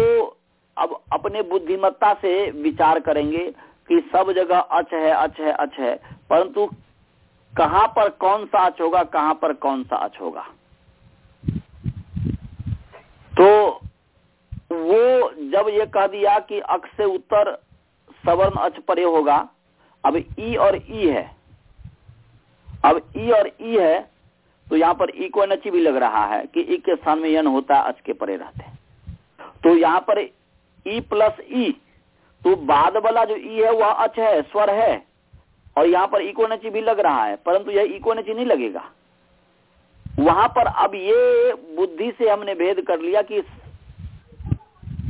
[SPEAKER 1] अब अपने बुद्धिमत्ता से विचार करेंगे कि सब जगह अच है अच है अच है, परंतु कहाँ पर कौन सा अच होगा, कहाँ पर कौन सा अच होगा। तो वो जब ये कह दिया कि अक्ष से उत्तर सवर्ण अच परे होगा। अब ई और ई है। अब ई और ई है तो यहाँ पर ई को नची भी लग रहा है कि ई के स्थान में यन होता अच के परे रहते तो यहाँ पर ई प्लस ई तो बाद वाला जो ई है, वह अच है, स्वर है, और यहाँ पर इको नची भी लग रहा है, परंतु यह इको नची नहीं लगेगा। वहाँ पर अब ये बुद्धि से हमने भेद कर लिया कि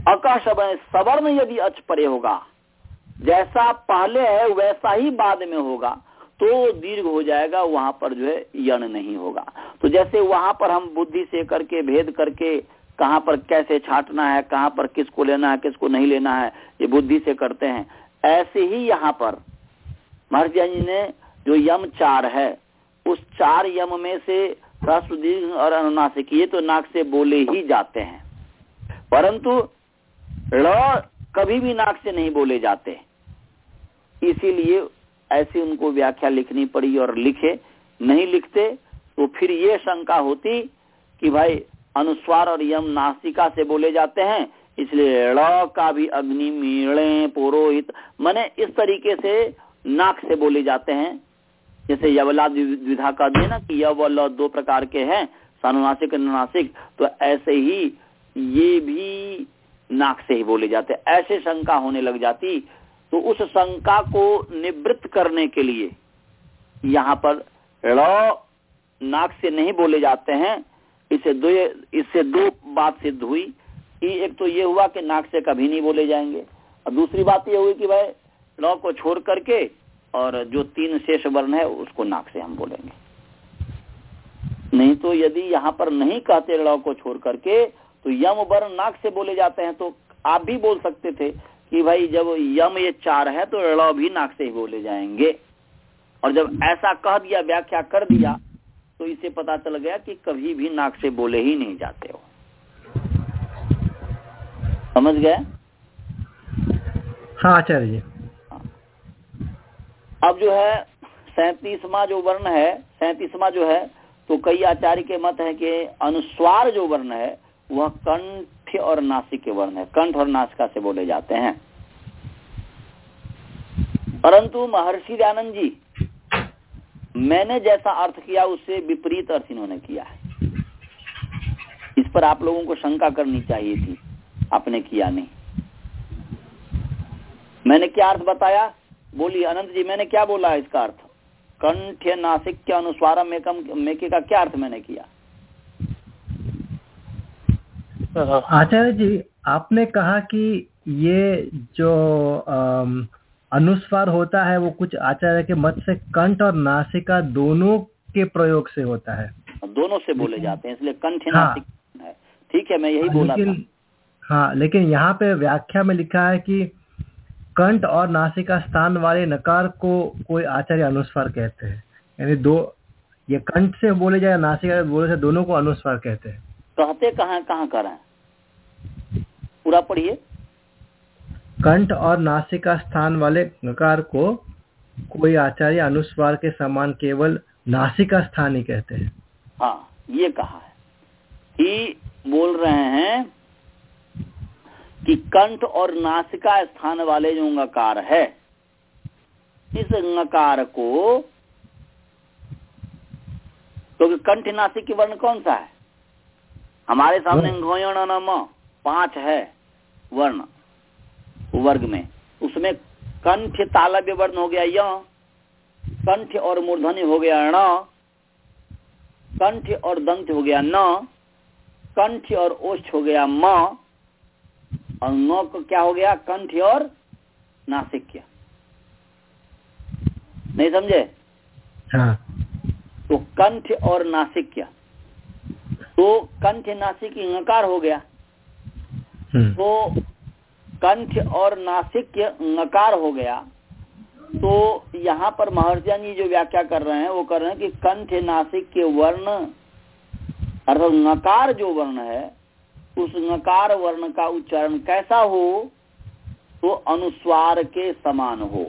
[SPEAKER 1] अका सवर्ण यदि अच परे होगा जैसा पहले है, वैसा ही बाद में होगा। तो दीर्घ हो जाएगा, वहाँ पर जो है यण नहीं होगा। तो जैसे वहाँ पर हम बुद्धि से करके, भेद करके कहाँ पर कैसे छाटना है, कहाँ पर किसको लेना है, किसको नहीं लेना है, ये बुद्धि से करते हैं। ऐसे ही यहाँ पर महर्षि जी ने जो यम चार है, उस चार यम में से ह्रस्व दीर्घ और अनुनासिक ये तो नाक से बोले ही जाते हैं। परंतु कभी भी नाक से नहीं बोले जाते। इसीलिए ऐसी उनको व्याख्या लिखनी पड़ी और लिखे, नहीं लिखते तो फिर ये शंका होती कि भाई, अनुस्वार और यम नासिका से बोले जाते हैं, इसलिए ड़ का भी अग्नि मीणे पुरोहित। मने इस तरीके से नाक से बोले जाते हैं। जैसे यवला द्विधा का दिए ना कि यवल दो प्रकार के हैं, सानुनासिक अनुनासिक तो ऐसे ही ये भी नाक से ही बोले जाते ऐसे शंका होने लग जाती तो उस शंका को निवृत्त करने के लिए यहाँ पर ड़ नाक से नहीं बोले जाते हैं। इसे दो, इससे दो बात सिद्ध हुई कि एक तो ये हुआ कि नाक से कभी नहीं बोले जाएँगे। और दूसरी बात ये हुई कि भाई लौ को छोड़ करके और जो तीन शेष वर्ण है, उसको नाक से हम बोलेंगे। नहीं तो यदि यहाँ पर नहीं कहते लौ को छोड़ करके तो यम वर्ण नाक से बोले जाते हैं तो आप भी बोल सकते थे कि भाई जब यम ये चार है तो ड़ भी नाक से ही बोले जाएँगे। और जब ऐसा कह दिया व्याख्या कर दिया तो इसे पता चल गया कि कभी भी नाक से बोले ही नहीं जाते हो। समझ गए?
[SPEAKER 4] हाँ आचार्य जी।
[SPEAKER 1] अब जो है सैतीसवा जो वर्ण है सैतीसवा जो है तो कई आचार्य के मत है कि अनुस्वार जो वर्ण है वह कंठ और नासिक के वर्ण है। कंठ और नासिका से बोले जाते हैं। परंतु महर्षि दयानंद जी, मैंने जैसा अर्थ किया उससे विपरीत अर्थ इन्होंने किया है। इस पर आप लोगों को शंका करनी चाहिए थी। आपने किया नहीं। मैंने क्या अर्थ बताया? बोलिए, अनंत जी, मैंने क्या बोला इसका अर्थ? कंठ नासिक के अनुस्वारम मेकम मेके का क्या अर्थ मैंने किया
[SPEAKER 3] हाँ,
[SPEAKER 4] आचार्य जी आपने कहा कि ये जो अनुस्वार होता है वो कुछ आचार्य के मत से कंठ और नासिका दोनों के प्रयोग से होता है।
[SPEAKER 1] दोनों से बोले जाते हैं इसलिए कंठ
[SPEAKER 4] हाँ।
[SPEAKER 1] है। ठीक है मैं यही बोला
[SPEAKER 4] लेकिन हाँ लेकिन यहाँ पे व्याख्या में लिखा है कि कंठ और नासिका स्थान वाले नकार को कोई आचार्य अनुस्वार कहते हैं। यानी दो ये कंठ से बोले जाए नासिका बोले से दोनों को अनुस्वार कहते हैं।
[SPEAKER 1] कहते कहाँ कहाँ कर? पूरा पढ़िए।
[SPEAKER 4] कंठ और नासिका स्थान वाले नकार को कोई आचार्य अनुस्वार के समान केवल नासिका स्थान ही कहते हैं।
[SPEAKER 1] हाँ ये कहा है कि बोल रहे हैं कि कंठ और नासिका स्थान वाले जो ngकार है इस ngकार को क्योंकि कंठ नासिक वर्ण कौन सा है? हमारे सामने घोयण नम पाँच है वर्ण वर्ग में। उसमें कंठ तालव्य वर्ण हो गया य कंठ और मूर्धन्य हो गया ण कंठ और दंत हो गया न कंठ और ओष्ठ हो गया म और न को क्या हो गया? कंठ और नासिक्य। नहीं समझे?
[SPEAKER 4] हाँ।
[SPEAKER 1] तो कंठ और नासिक्य। तो कंठ नासिक ngकार हो गया।
[SPEAKER 4] हम्म,
[SPEAKER 1] तो कंठ और नासिक्य ngकार हो गया। तो यहाँ पर महर्जन जी जो व्याख्या कर रहे हैं वो कर रहे हैं कि कंठ नासिक के वर्ण अर्थात नकार जो वर्ण है उस नकार वर्ण का उच्चारण कैसा हो तो अनुस्वार के समान हो।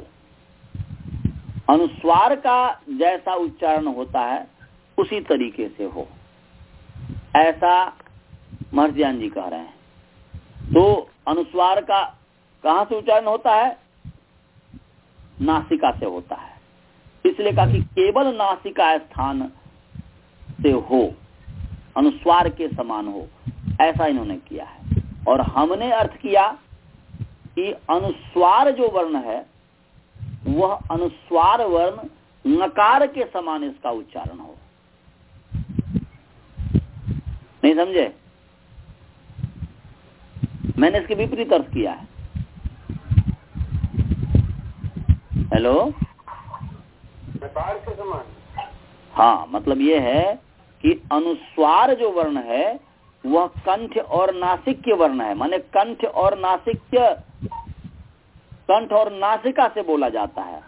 [SPEAKER 1] अनुस्वार का जैसा उच्चारण होता है उसी तरीके से हो। ऐसा महर्जन जी कह रहे हैं। तो अनुस्वार का कहाँ से उच्चारण होता है? नासिका से होता है। इसलिए कहा कि केवल नासिका स्थान से हो, अनुस्वार के समान हो, ऐसा इन्होंने किया है। और हमने अर्थ किया कि अनुस्वार जो वर्ण है, वह अनुस्वार वर्ण नकार के समान इसका उच्चारण हो। नहीं समझे? मैंने इसके विपरीत अर्थ किया है। हेलो?
[SPEAKER 3] के समान।
[SPEAKER 1] हाँ मतलब ये है कि अनुस्वार जो वर्ण है वह कंठ और नासिक्य वर्ण है। माने कंठ और नासिक्य कंठ और नासिका से बोला जाता है।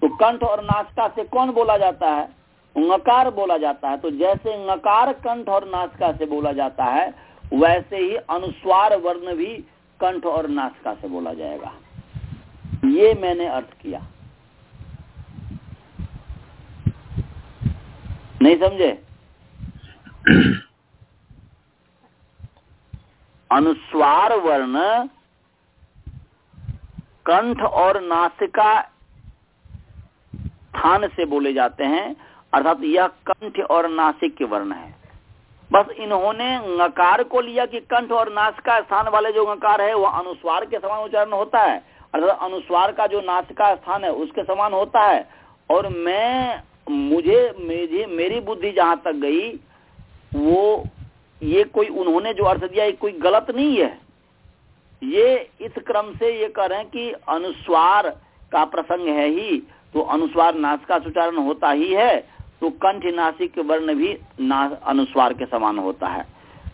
[SPEAKER 1] तो कंठ और नासिका से कौन बोला जाता है? Ngकार बोला जाता है। तो जैसे ngकार कंठ और नासिका से बोला जाता है, वैसे ही अनुस्वार वर्ण भी कंठ और नासिका से बोला जाएगा। ये मैंने अर्थ किया। नहीं समझे? अनुस्वार वर्ण कंठ और नासिका स्थान से बोले जाते हैं। अर्थात यह कंठ और नासिक के वर्ण है। बस इन्होंने ngकार को लिया कि कंठ और नासिका स्थान वाले जो ngकार है वह अनुस्वार के समान उच्चारण होता है। अर्थात अनुस्वार का जो नासिका स्थान है, उसके समान होता है। और मैं, मुझे, मेरी मेरी बुद्धि जहाँ तक गई, वो, ये कोई, उन्होंने जो अर्थ दिया, ये कोई गलत नहीं है। ये इस क्रम से ये कह रहे हैं कि अनुस्वार का प्रसंग है ही तो अनुस्वार नास का उच्चारण होता ही है। तो कंठ नासिक वर्ण भी ना अनुस्वार के समान होता है।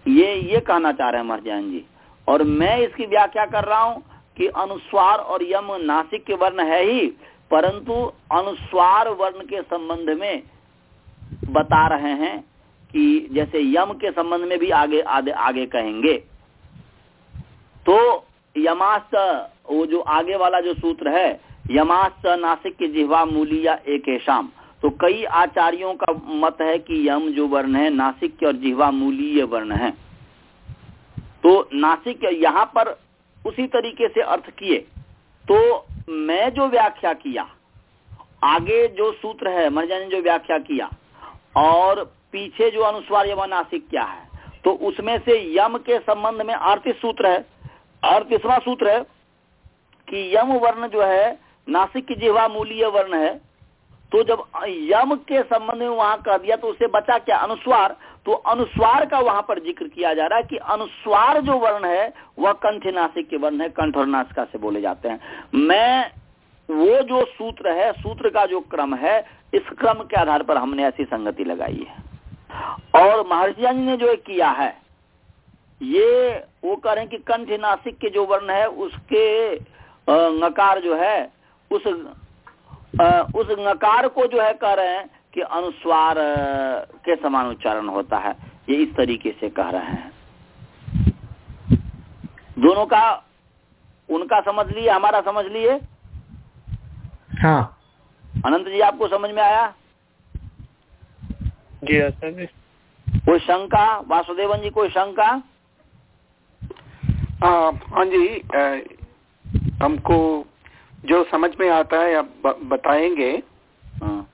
[SPEAKER 1] ये ये कहना चाह रहे हैं महर्जन जी। और मैं इसकी व्याख्या कर रहा हूँ कि अनुस्वार और यम नासिक के वर्ण है ही परंतु अनुस्वार वर्ण के संबंध में बता रहे हैं कि जैसे यम के संबंध में भी आगे आगे, आगे कहेंगे। तो यमास्त वो जो आगे वाला जो सूत्र है यमास्त नासिक के जिहवा मूलिया एक शाम तो कई आचार्यों का मत है कि यम जो वर्ण है नासिक और जिहवा मूलीय वर्ण है। तो नासिक यहाँ पर उसी तरीके से अर्थ किए। तो मैं जो व्याख्या किया, आगे जो सूत्र है मर्जा ने जो व्याख्या किया, और पीछे जो अनुस्वार यम नासिक क्या है तो उसमें से यम के संबंध में अड़तीस सूत्र है। अड़तीसवा सूत्र है कि यम वर्ण जो है नासिक की जिह्वा मूलीय वर्ण है तो जब यम के संबंध में वहाँ कह दिया तो उसे बचा क्या? अनुस्वार। तो अनुस्वार का वहाँ पर ज़िक्र किया जा रहा है कि अनुस्वार जो वर्ण है, वह कंठ नासिक के वर्ण है, कंठ और नासिका से बोले जाते हैं। मैं, वो जो सूत्र है, सूत्र का जो क्रम है, इस क्रम के आधार पर हमने ऐसी संगति लगाई है। और महर्षि जी ने जो किया है, ये, वो कह रहे हैं कि कंठ नासिक के जो वर्ण है, उसके नकार जो है, उस उस नकार को जो है कह रहे हैं कि अनुस्वार के समान उच्चारण होता है। ये इस तरीके से कह रहे हैं। दोनों का उनका समझ लिए हमारा समझ लिए?
[SPEAKER 4] हाँ।
[SPEAKER 1] अनंत जी आपको समझ में आया?
[SPEAKER 2] जी सर जी
[SPEAKER 1] कोई शंका? वासुदेवन जी कोई शंका?
[SPEAKER 6] हाँ जी हमको जो समझ में आता है आप बताएँगे
[SPEAKER 1] हाँ।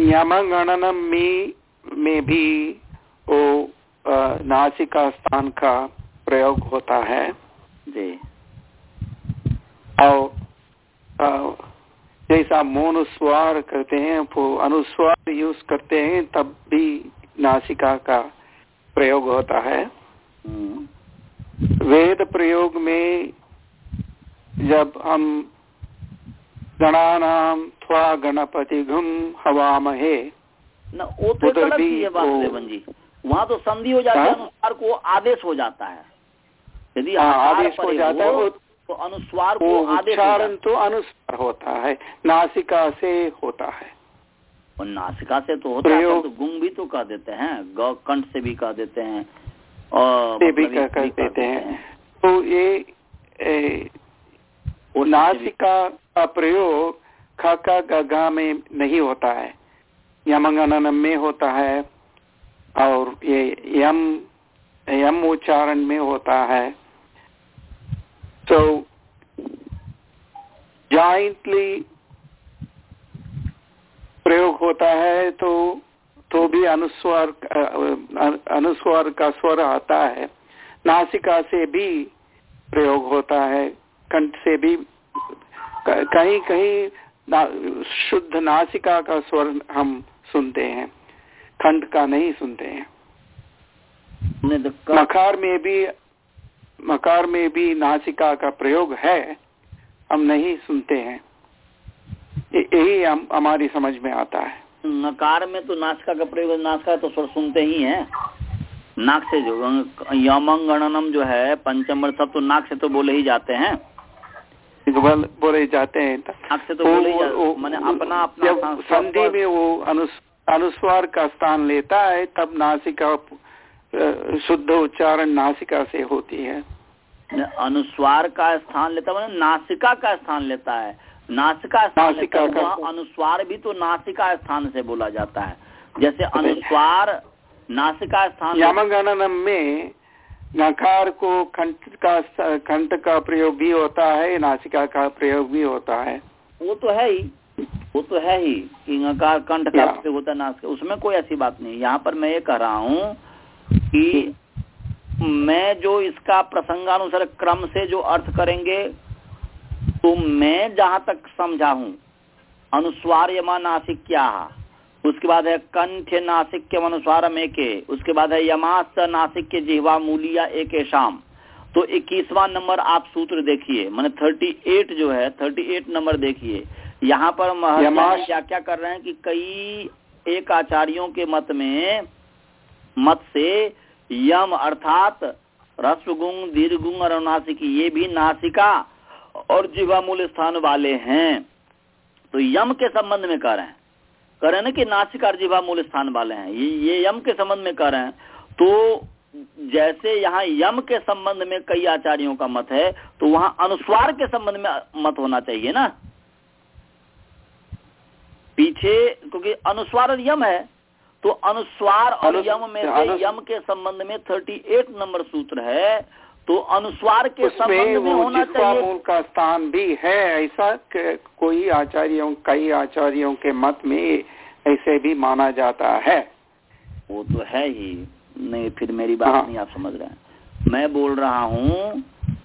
[SPEAKER 6] यमगणनम में में भी वो नासिका स्थान का प्रयोग होता है
[SPEAKER 1] जी
[SPEAKER 6] और जैसा मोनुस्वार करते हैं वो अनुस्वार यूज़ करते हैं तब भी नासिका का प्रयोग होता है
[SPEAKER 1] हम्म।
[SPEAKER 6] वेद प्रयोग में जब हम गणानाम थ्वा गणपति घुम हवामहे।
[SPEAKER 1] न वो तो गलत है वासुदेवन जी। वहाँ तो संधि हो जाती है
[SPEAKER 6] हाँ?
[SPEAKER 1] अनुस्वार को आदेश हो जाता है। यदि
[SPEAKER 6] हाँ, आदेश हो जाता है,
[SPEAKER 1] तो अनुस्वार को आदेश
[SPEAKER 6] तो अनुस्वार होता है नासिका से होता है।
[SPEAKER 1] और नासिका से तो होता है तो गुंग भी तो कह देते हैं कंठ से भी कह देते हैं और
[SPEAKER 6] से भी
[SPEAKER 1] मतलब भी कह
[SPEAKER 6] देते हैं। तो ये नासिका का प्रयोग ख का ग गा में नहीं होता है। यमगणनम में होता है और ये यम यम उच्चारण में होता है। तो जॉइंटली प्रयोग होता है तो तो भी अनुस्वर अनुस्वर का स्वर आता है। नासिका से भी प्रयोग होता है। कंठ से भी कहीं कहीं ना, शुद्ध नासिका का स्वर हम सुनते हैं। कंठ का नहीं सुनते हैं।
[SPEAKER 1] तो
[SPEAKER 6] मकार में भी मकार में भी नासिका का प्रयोग है हम नहीं सुनते हैं। यही हम हमारी समझ में आता है।
[SPEAKER 1] नकार में तो नासिका का प्रयोग नासिका तो स्वर सुनते ही हैं। नाक से जो यमंग गणनम जो है पंचम सब तो नाक से तो बोले ही जाते हैं।
[SPEAKER 6] बोल- जाते हैं।
[SPEAKER 1] नाक से तो बोले ही मैंने अपना अपना
[SPEAKER 6] संधि में वो अनुस्वार का स्थान लेता है तब नासिका शुद्ध उच्चारण नासिका से होती है।
[SPEAKER 1] अनुस्वार का स्थान लेता है नासिका का स्थान लेता है। नासिका स्थान लेता
[SPEAKER 6] नासिका
[SPEAKER 1] है
[SPEAKER 6] का-
[SPEAKER 1] वहाँ अनुस्वार भी तो नासिका स्थान से बोला जाता है। जैसे अनुस्वार नासिका स्थान लेता-
[SPEAKER 6] यमगणनम में नकार को कंठ का कंठ का प्रयोग भी होता है नासिका का प्रयोग भी होता है।
[SPEAKER 1] वो तो है ही वो तो है ही कि नकार कंठ का प्रयोग होता है नासिका उसमें कोई ऐसी बात नहीं। यहाँ पर मैं ये कह रहा हूँ कि मैं जो इसका प्रसंगानुसार क्रम से जो अर्थ करेंगे तो मैं जहाँ तक समझा हूँ क्या उसके बाद है कंठ नासिक के अनुस्वार में उसके बाद है यमास नासिक के जिहवा मूलिया एक शाम। तो इक्कीसवां नंबर आप सूत्र देखिए मैंने थर्टी एट जो है थर्टी एट नंबर देखिए। यहाँ पर महर्षि क्या क्या कर रहे हैं कि कई एक आचार्यों के मत में मत से यम अर्थात रस्वगुंग दीर्घुंग और नासिकी ये भी नासिका और जीवा मूल स्थान वाले हैं। तो यम के संबंध में कह रहे हैं। कह रहे हैं ना कि नासिका और जीवा मूल स्थान वाले हैं। ये ये यम के संबंध में कह रहे हैं। तो जैसे यहाँ यम के संबंध में कई आचार्यों का मत है तो वहाँ अनुस्वार के संबंध में मत होना चाहिए ना। पीछे क्योंकि अनुस्वार और यम है तो अनुस्वार और यम में से यम के संबंध में थर्टी एट नंबर सूत्र है। तो अनुस्वार के संबंध में होना चाहिए।
[SPEAKER 6] मूल का स्थान भी है ऐसा कोई आचार्यों कई आचार्यों के मत में ऐसे भी माना जाता है।
[SPEAKER 1] वो तो है ही। नहीं फिर मेरी बात
[SPEAKER 6] हाँ।
[SPEAKER 1] नहीं आप समझ रहे हैं। मैं बोल रहा हूँ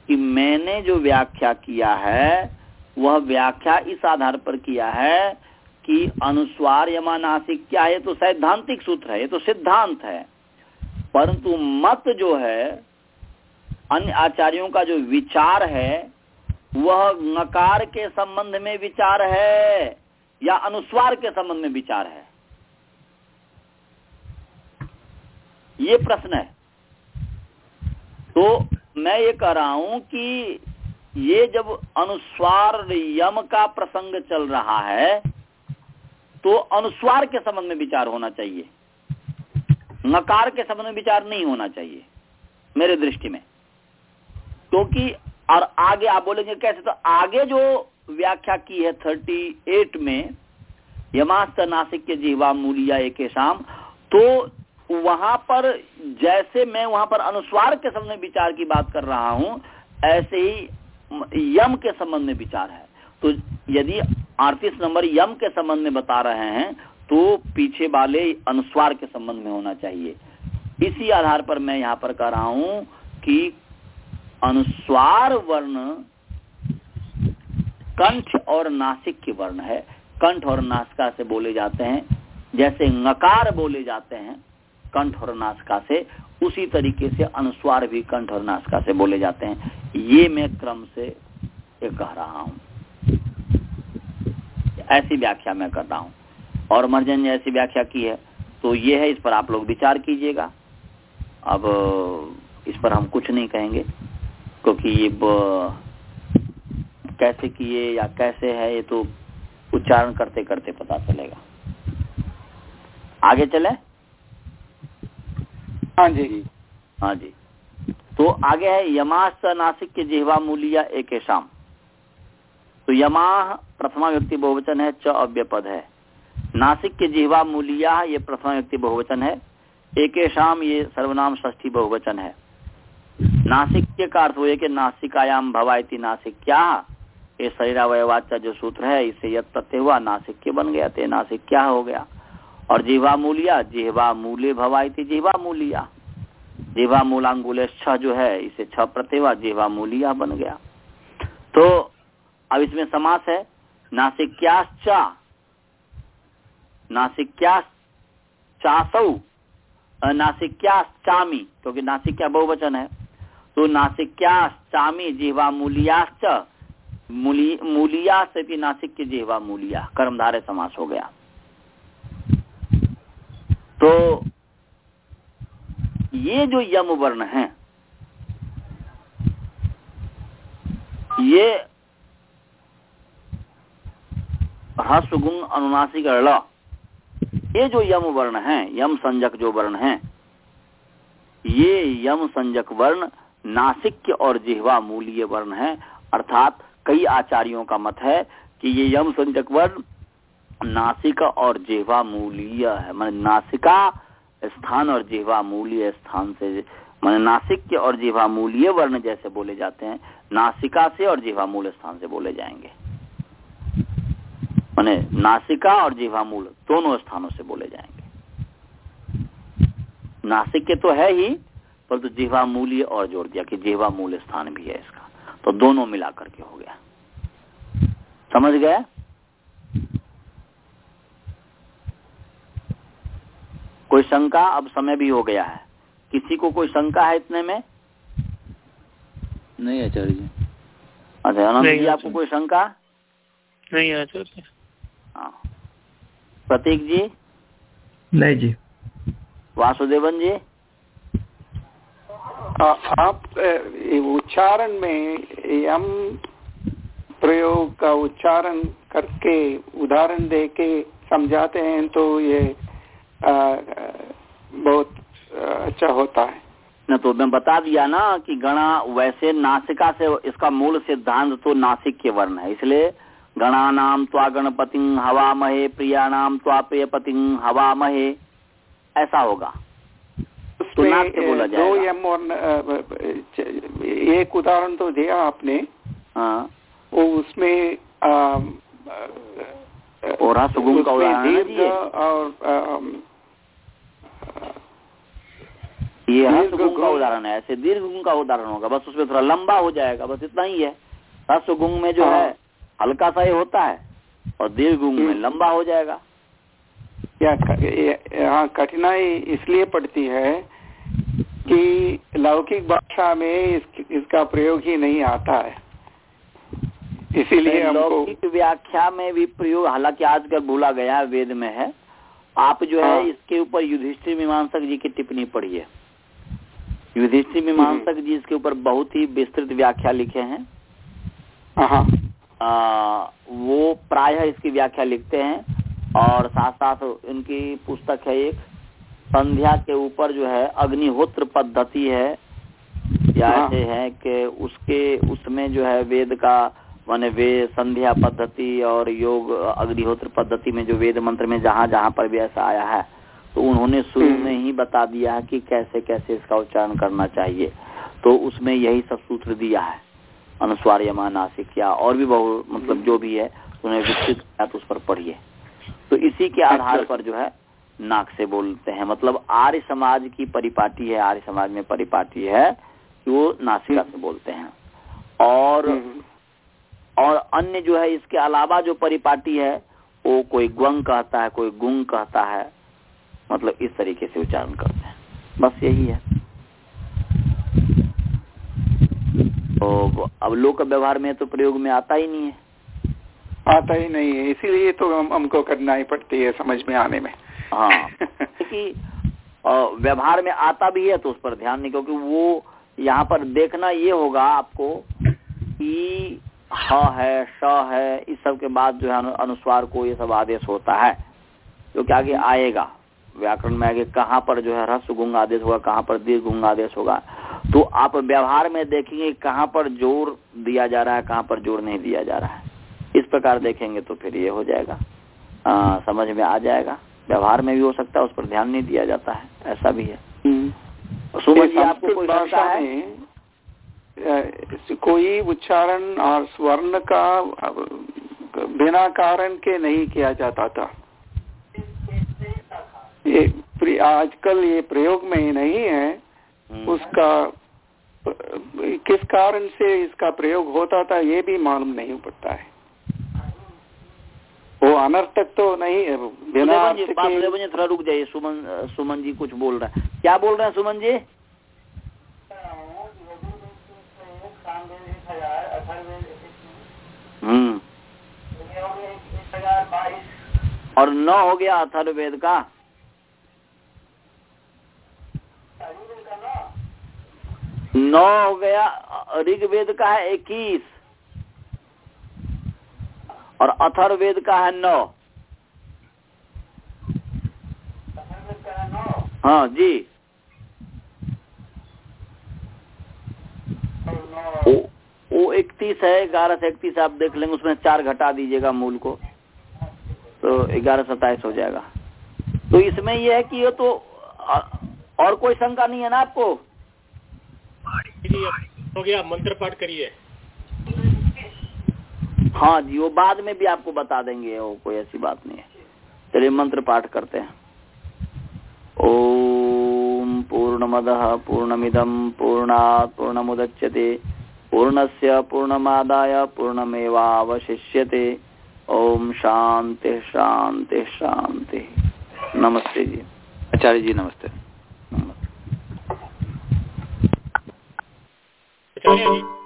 [SPEAKER 1] कि मैंने जो व्याख्या किया है वह व्याख्या इस आधार पर किया है कि अनुस्वार यमानासिक क्या है? तो सैद्धांतिक सूत्र है ये तो सिद्धांत है। परंतु मत जो है अन्य आचार्यों का जो विचार है, वह नकार के संबंध में विचार है या अनुस्वार के संबंध में विचार है? ये प्रश्न है। तो मैं ये कह रहा हूँ कि ये जब अनुस्वार यम का प्रसंग चल रहा है तो अनुस्वार के संबंध में विचार होना चाहिए। नकार के संबंध में विचार नहीं होना चाहिए, मेरे दृष्टि में। क्योंकि, और आगे आप बोलेंगे कैसे? तो आगे जो व्याख्या की है थर्टी एट में यमास्त नासिक के जीवा मूलिया एक शाम तो वहाँ पर जैसे मैं वहाँ पर अनुस्वार के संबंध में विचार की बात कर रहा हूँ, ऐसे ही यम के संबंध में विचार है। तो यदि अड़तीस नंबर यम के संबंध में बता रहे हैं तो पीछे वाले अनुस्वार के संबंध में होना चाहिए। इसी आधार पर मैं यहाँ पर कह रहा हूँ कि अनुस्वार वर्ण कंठ और नासिक के वर्ण है। कंठ और नासिका से बोले जाते हैं, जैसे नकार बोले जाते हैं, कंठ और नासिका से, उसी तरीके से अनुस्वार भी कंठ और नासिका से बोले जाते हैं। ये मैं क्रम से ये कह रहा हूँ। ऐसी व्याख्या मैं कर रहा हूँ। और मर्जन ने ऐसी व्याख्या की है तो ये है, इस पर आप लोग विचार कीजिएगा। अब इस पर हम कुछ नहीं कहेंगे। क्योंकि ये कैसे किए या कैसे है ये तो उच्चारण करते करते पता चलेगा। आगे चले?
[SPEAKER 6] हाँ जी।
[SPEAKER 1] हाँ जी। तो आगे है यमाश नासिक के जिहवा मूलिया एक शाम। तो यमाह प्रथमा व्यक्ति बहुवचन है च अव्य पद है। नासिक के जिहवा मूलिया ये प्रथमा व्यक्ति बहुवचन है। एक शाम ये सर्वनाम ष्ठी बहुवचन है। नासिक का अर्थ हुए कि नासिकायाम भवायती नासिक क्या ये शरीरावयवाचा जो सूत्र है, इसे यद प्रत्यय हुआ नासिक के बन गया थे नासिक क्या हो गया। और जिहवा मूलिया जिहवा मूल्य भवायती जिहवा मूलिया जिहवा मूलांगुल जो है, इसे छ प्रत्यय हुआ जिहवा मूलिया बन गया। तो अब इसमें समास है, नासिक्याश्चा नासिक्या चासौ नासिक्याश्चामी क्योंकि नासिक्या बहुवचन है। तो नासिक्याश्चामी जिहवा मूलियाश्च मूली मूलिया से भी नासिक की जिहवा मूलिया कर्मधारे समास हो गया। तो ये जो यम वर्ण है, ये हसगुण अनुनासिक ल ये जो यम वर्ण है, यम संजक जो वर्ण है, ये यम संजक वर्ण नासिक और जिहवा मूल्य वर्ण है। अर्थात कई आचार्यों का मत है कि ये यम संजक वर्ण नासिका और जिहवा मूल्य है। मान नासिका स्थान और जिहवा मूल्य स्थान से मान नासिक और जिहवा मूल्य वर्ण जैसे बोले जाते हैं। नासिका से और जिहवा मूल स्थान से बोले जाएँगे। माने नासिका और जिहवा मूल दोनों स्थानों से बोले जाएँगे। नासिक के तो है ही परंतु तो जिहवा मूल्य और जोड़ दिया कि जिहवा मूल स्थान भी है इसका। तो दोनों मिला करके हो गया। समझ गया कोई शंका? अब समय भी हो गया है। किसी को कोई शंका है इतने में?
[SPEAKER 5] नहीं आचार्य जी।
[SPEAKER 1] अच्छा अनंत जी आपको कोई शंका?
[SPEAKER 2] नहीं आचार्य।
[SPEAKER 1] हाँ। प्रतीक जी?
[SPEAKER 4] नहीं जी।
[SPEAKER 1] वासुदेवन जी?
[SPEAKER 6] आप उच्चारण में यम प्रयोग का उच्चारण करके उदाहरण दे के समझाते हैं तो ये आ, बहुत अच्छा होता है।
[SPEAKER 1] न तो मैं बता दिया ना कि गणा वैसे नासिका से इसका मूल सिद्धांत तो नासिक के वर्ण है। इसलिए गणा नाम त्वा गणपति हवा महे प्रिया नाम त्वा प्रियपति हवा महे ऐसा होगा। तो बोला
[SPEAKER 6] दो यम और एक उदाहरण तो दिया आपने।
[SPEAKER 1] हाँ।
[SPEAKER 6] वो उसमें आ,
[SPEAKER 1] और हाँ, का उदाहरण है ये।
[SPEAKER 6] और
[SPEAKER 1] ये का उदाहरण है ऐसे दीर्घ गुण का उदाहरण होगा। बस उसमें थोड़ा लंबा हो जाएगा बस इतना ही है। हर्ष गुण में जो
[SPEAKER 6] हाँ।
[SPEAKER 1] है। हल्का सा ही होता है और दीर्घ गुंग में
[SPEAKER 6] हम्म।
[SPEAKER 1] लंबा हो जाएगा।
[SPEAKER 6] या यहाँ कठिनाई इसलिए पड़ती है कि लौकिक भाषा में इस, इसका प्रयोग ही नहीं आता है। इसीलिए
[SPEAKER 1] लौकिक व्याख्या में भी प्रयोग हालाँकि आजकल भूला गया वेद में है। आप जो है
[SPEAKER 6] हाँ।
[SPEAKER 1] इसके ऊपर युधिष्ठिर मीमांसक जी की टिप्पणी पढ़िए। युधिष्ठिर मीमांसक जी इसके ऊपर बहुत ही विस्तृत व्याख्या लिखे हैं।
[SPEAKER 6] हाँ।
[SPEAKER 1] आ, वो प्रायः इसकी व्याख्या लिखते हैं और साथ साथ उनकी पुस्तक है एक संध्या के ऊपर जो है अग्निहोत्र पद्धति है। या
[SPEAKER 6] हाँ।
[SPEAKER 1] ऐसे है कि उसके उसमें जो है वेद का माने वे संध्या पद्धति और योग अग्निहोत्र पद्धति में जो वेद मंत्र में जहाँ जहाँ पर भी ऐसा आया है तो उन्होंने शुरू
[SPEAKER 6] हम्म।
[SPEAKER 1] में ही बता दिया है कि कैसे कैसे इसका उच्चारण करना चाहिए। तो उसमें यही सब सूत्र दिया है अनुस्वार यमा नासिक या और भी बहुत मतलब जो भी है उन्हें विकसित किया तो उस पर पढ़िए। तो इसी के आधार पर जो है नाक से बोलते हैं। मतलब आर्य समाज की परिपाटी है आर्य समाज में परिपाटी है कि वो नासिका से बोलते हैं। और
[SPEAKER 6] हम्म,
[SPEAKER 1] और अन्य जो है इसके अलावा जो परिपाटी है वो कोई ग्वंग कहता है कोई गुंग कहता है। मतलब इस तरीके से उच्चारण करते हैं। बस यही है। तो अब लोक व्यवहार में तो प्रयोग में आता ही नहीं है।
[SPEAKER 6] आता ही नहीं है। इसीलिए तो हम, हमको कठिनाई पड़ती है समझ में आने में।
[SPEAKER 1] हाँ। क्योंकि व्यवहार में आता भी है तो उस पर ध्यान नहीं क्योंकि वो यहाँ पर देखना ये होगा आपको कि ह है श है इस सब के बाद जो है अनुस्वार को ये सब आदेश होता है जो क्योंकि आगे आएगा। व्याकरण में आगे कहाँ पर जो है रस गुंग आदेश होगा कहाँ पर दीर्घ गुंग आदेश होगा। तो आप व्यवहार में देखेंगे कहाँ पर ज़ोर दिया जा रहा है कहाँ पर ज़ोर नहीं दिया जा रहा है। इस प्रकार देखेंगे तो फिर ये हो जाएगा। आ, समझ में आ जाएगा। व्यवहार में भी हो सकता है उस पर ध्यान नहीं दिया जाता है। ऐसा भी है।
[SPEAKER 6] हम्म।
[SPEAKER 1] आपको कोई
[SPEAKER 6] भाषा में कोई उच्चारण और स्वर्ण का बिना कारण के नहीं किया जाता था। ये आजकल ये प्रयोग में ही नहीं है।
[SPEAKER 1] हम्म,
[SPEAKER 6] उसका किस कारण से इसका प्रयोग होता था ये भी मालूम नहीं पड़ता है। वो अनर्थक तो नहीं है बिना
[SPEAKER 1] जी थोड़ा रुक जाइए सुमन सुमन जी कुछ बोल रहा है। क्या बोल रहे हैं सुमन जी? हम्म। और नौ हो गया अथर्वेद का। नौ हो गया ऋग्वेद का है इक्कीस। और अथर्वेद का है नौ। हाँ जी। वो इकतीस है, ग्यारह से इकतीस आप देख लेंगे, उसमें चार घटा दीजिएगा मूल को तो ग्यारह सताइस हो जाएगा। तो इसमें ये है कि ये तो और कोई शंका नहीं है ना आपको?
[SPEAKER 3] हो गया, मंत्र पाठ करिए।
[SPEAKER 1] हाँ जी वो बाद में भी आपको बता देंगे वो कोई ऐसी बात नहीं है। चलिए मंत्र पाठ करते हैं। ओम पूर्णमद पूर्णमिदम पूर्णात् पूर्णमुदच्यते पूर्णस्य पूर्णमादाय पूर्णमेवावशिष्यते। ओम शांति शांति शांति नमस्ते जी।
[SPEAKER 5] आचार्य जी नमस्ते।
[SPEAKER 1] नमस्ते।
[SPEAKER 3] आचार्य जी।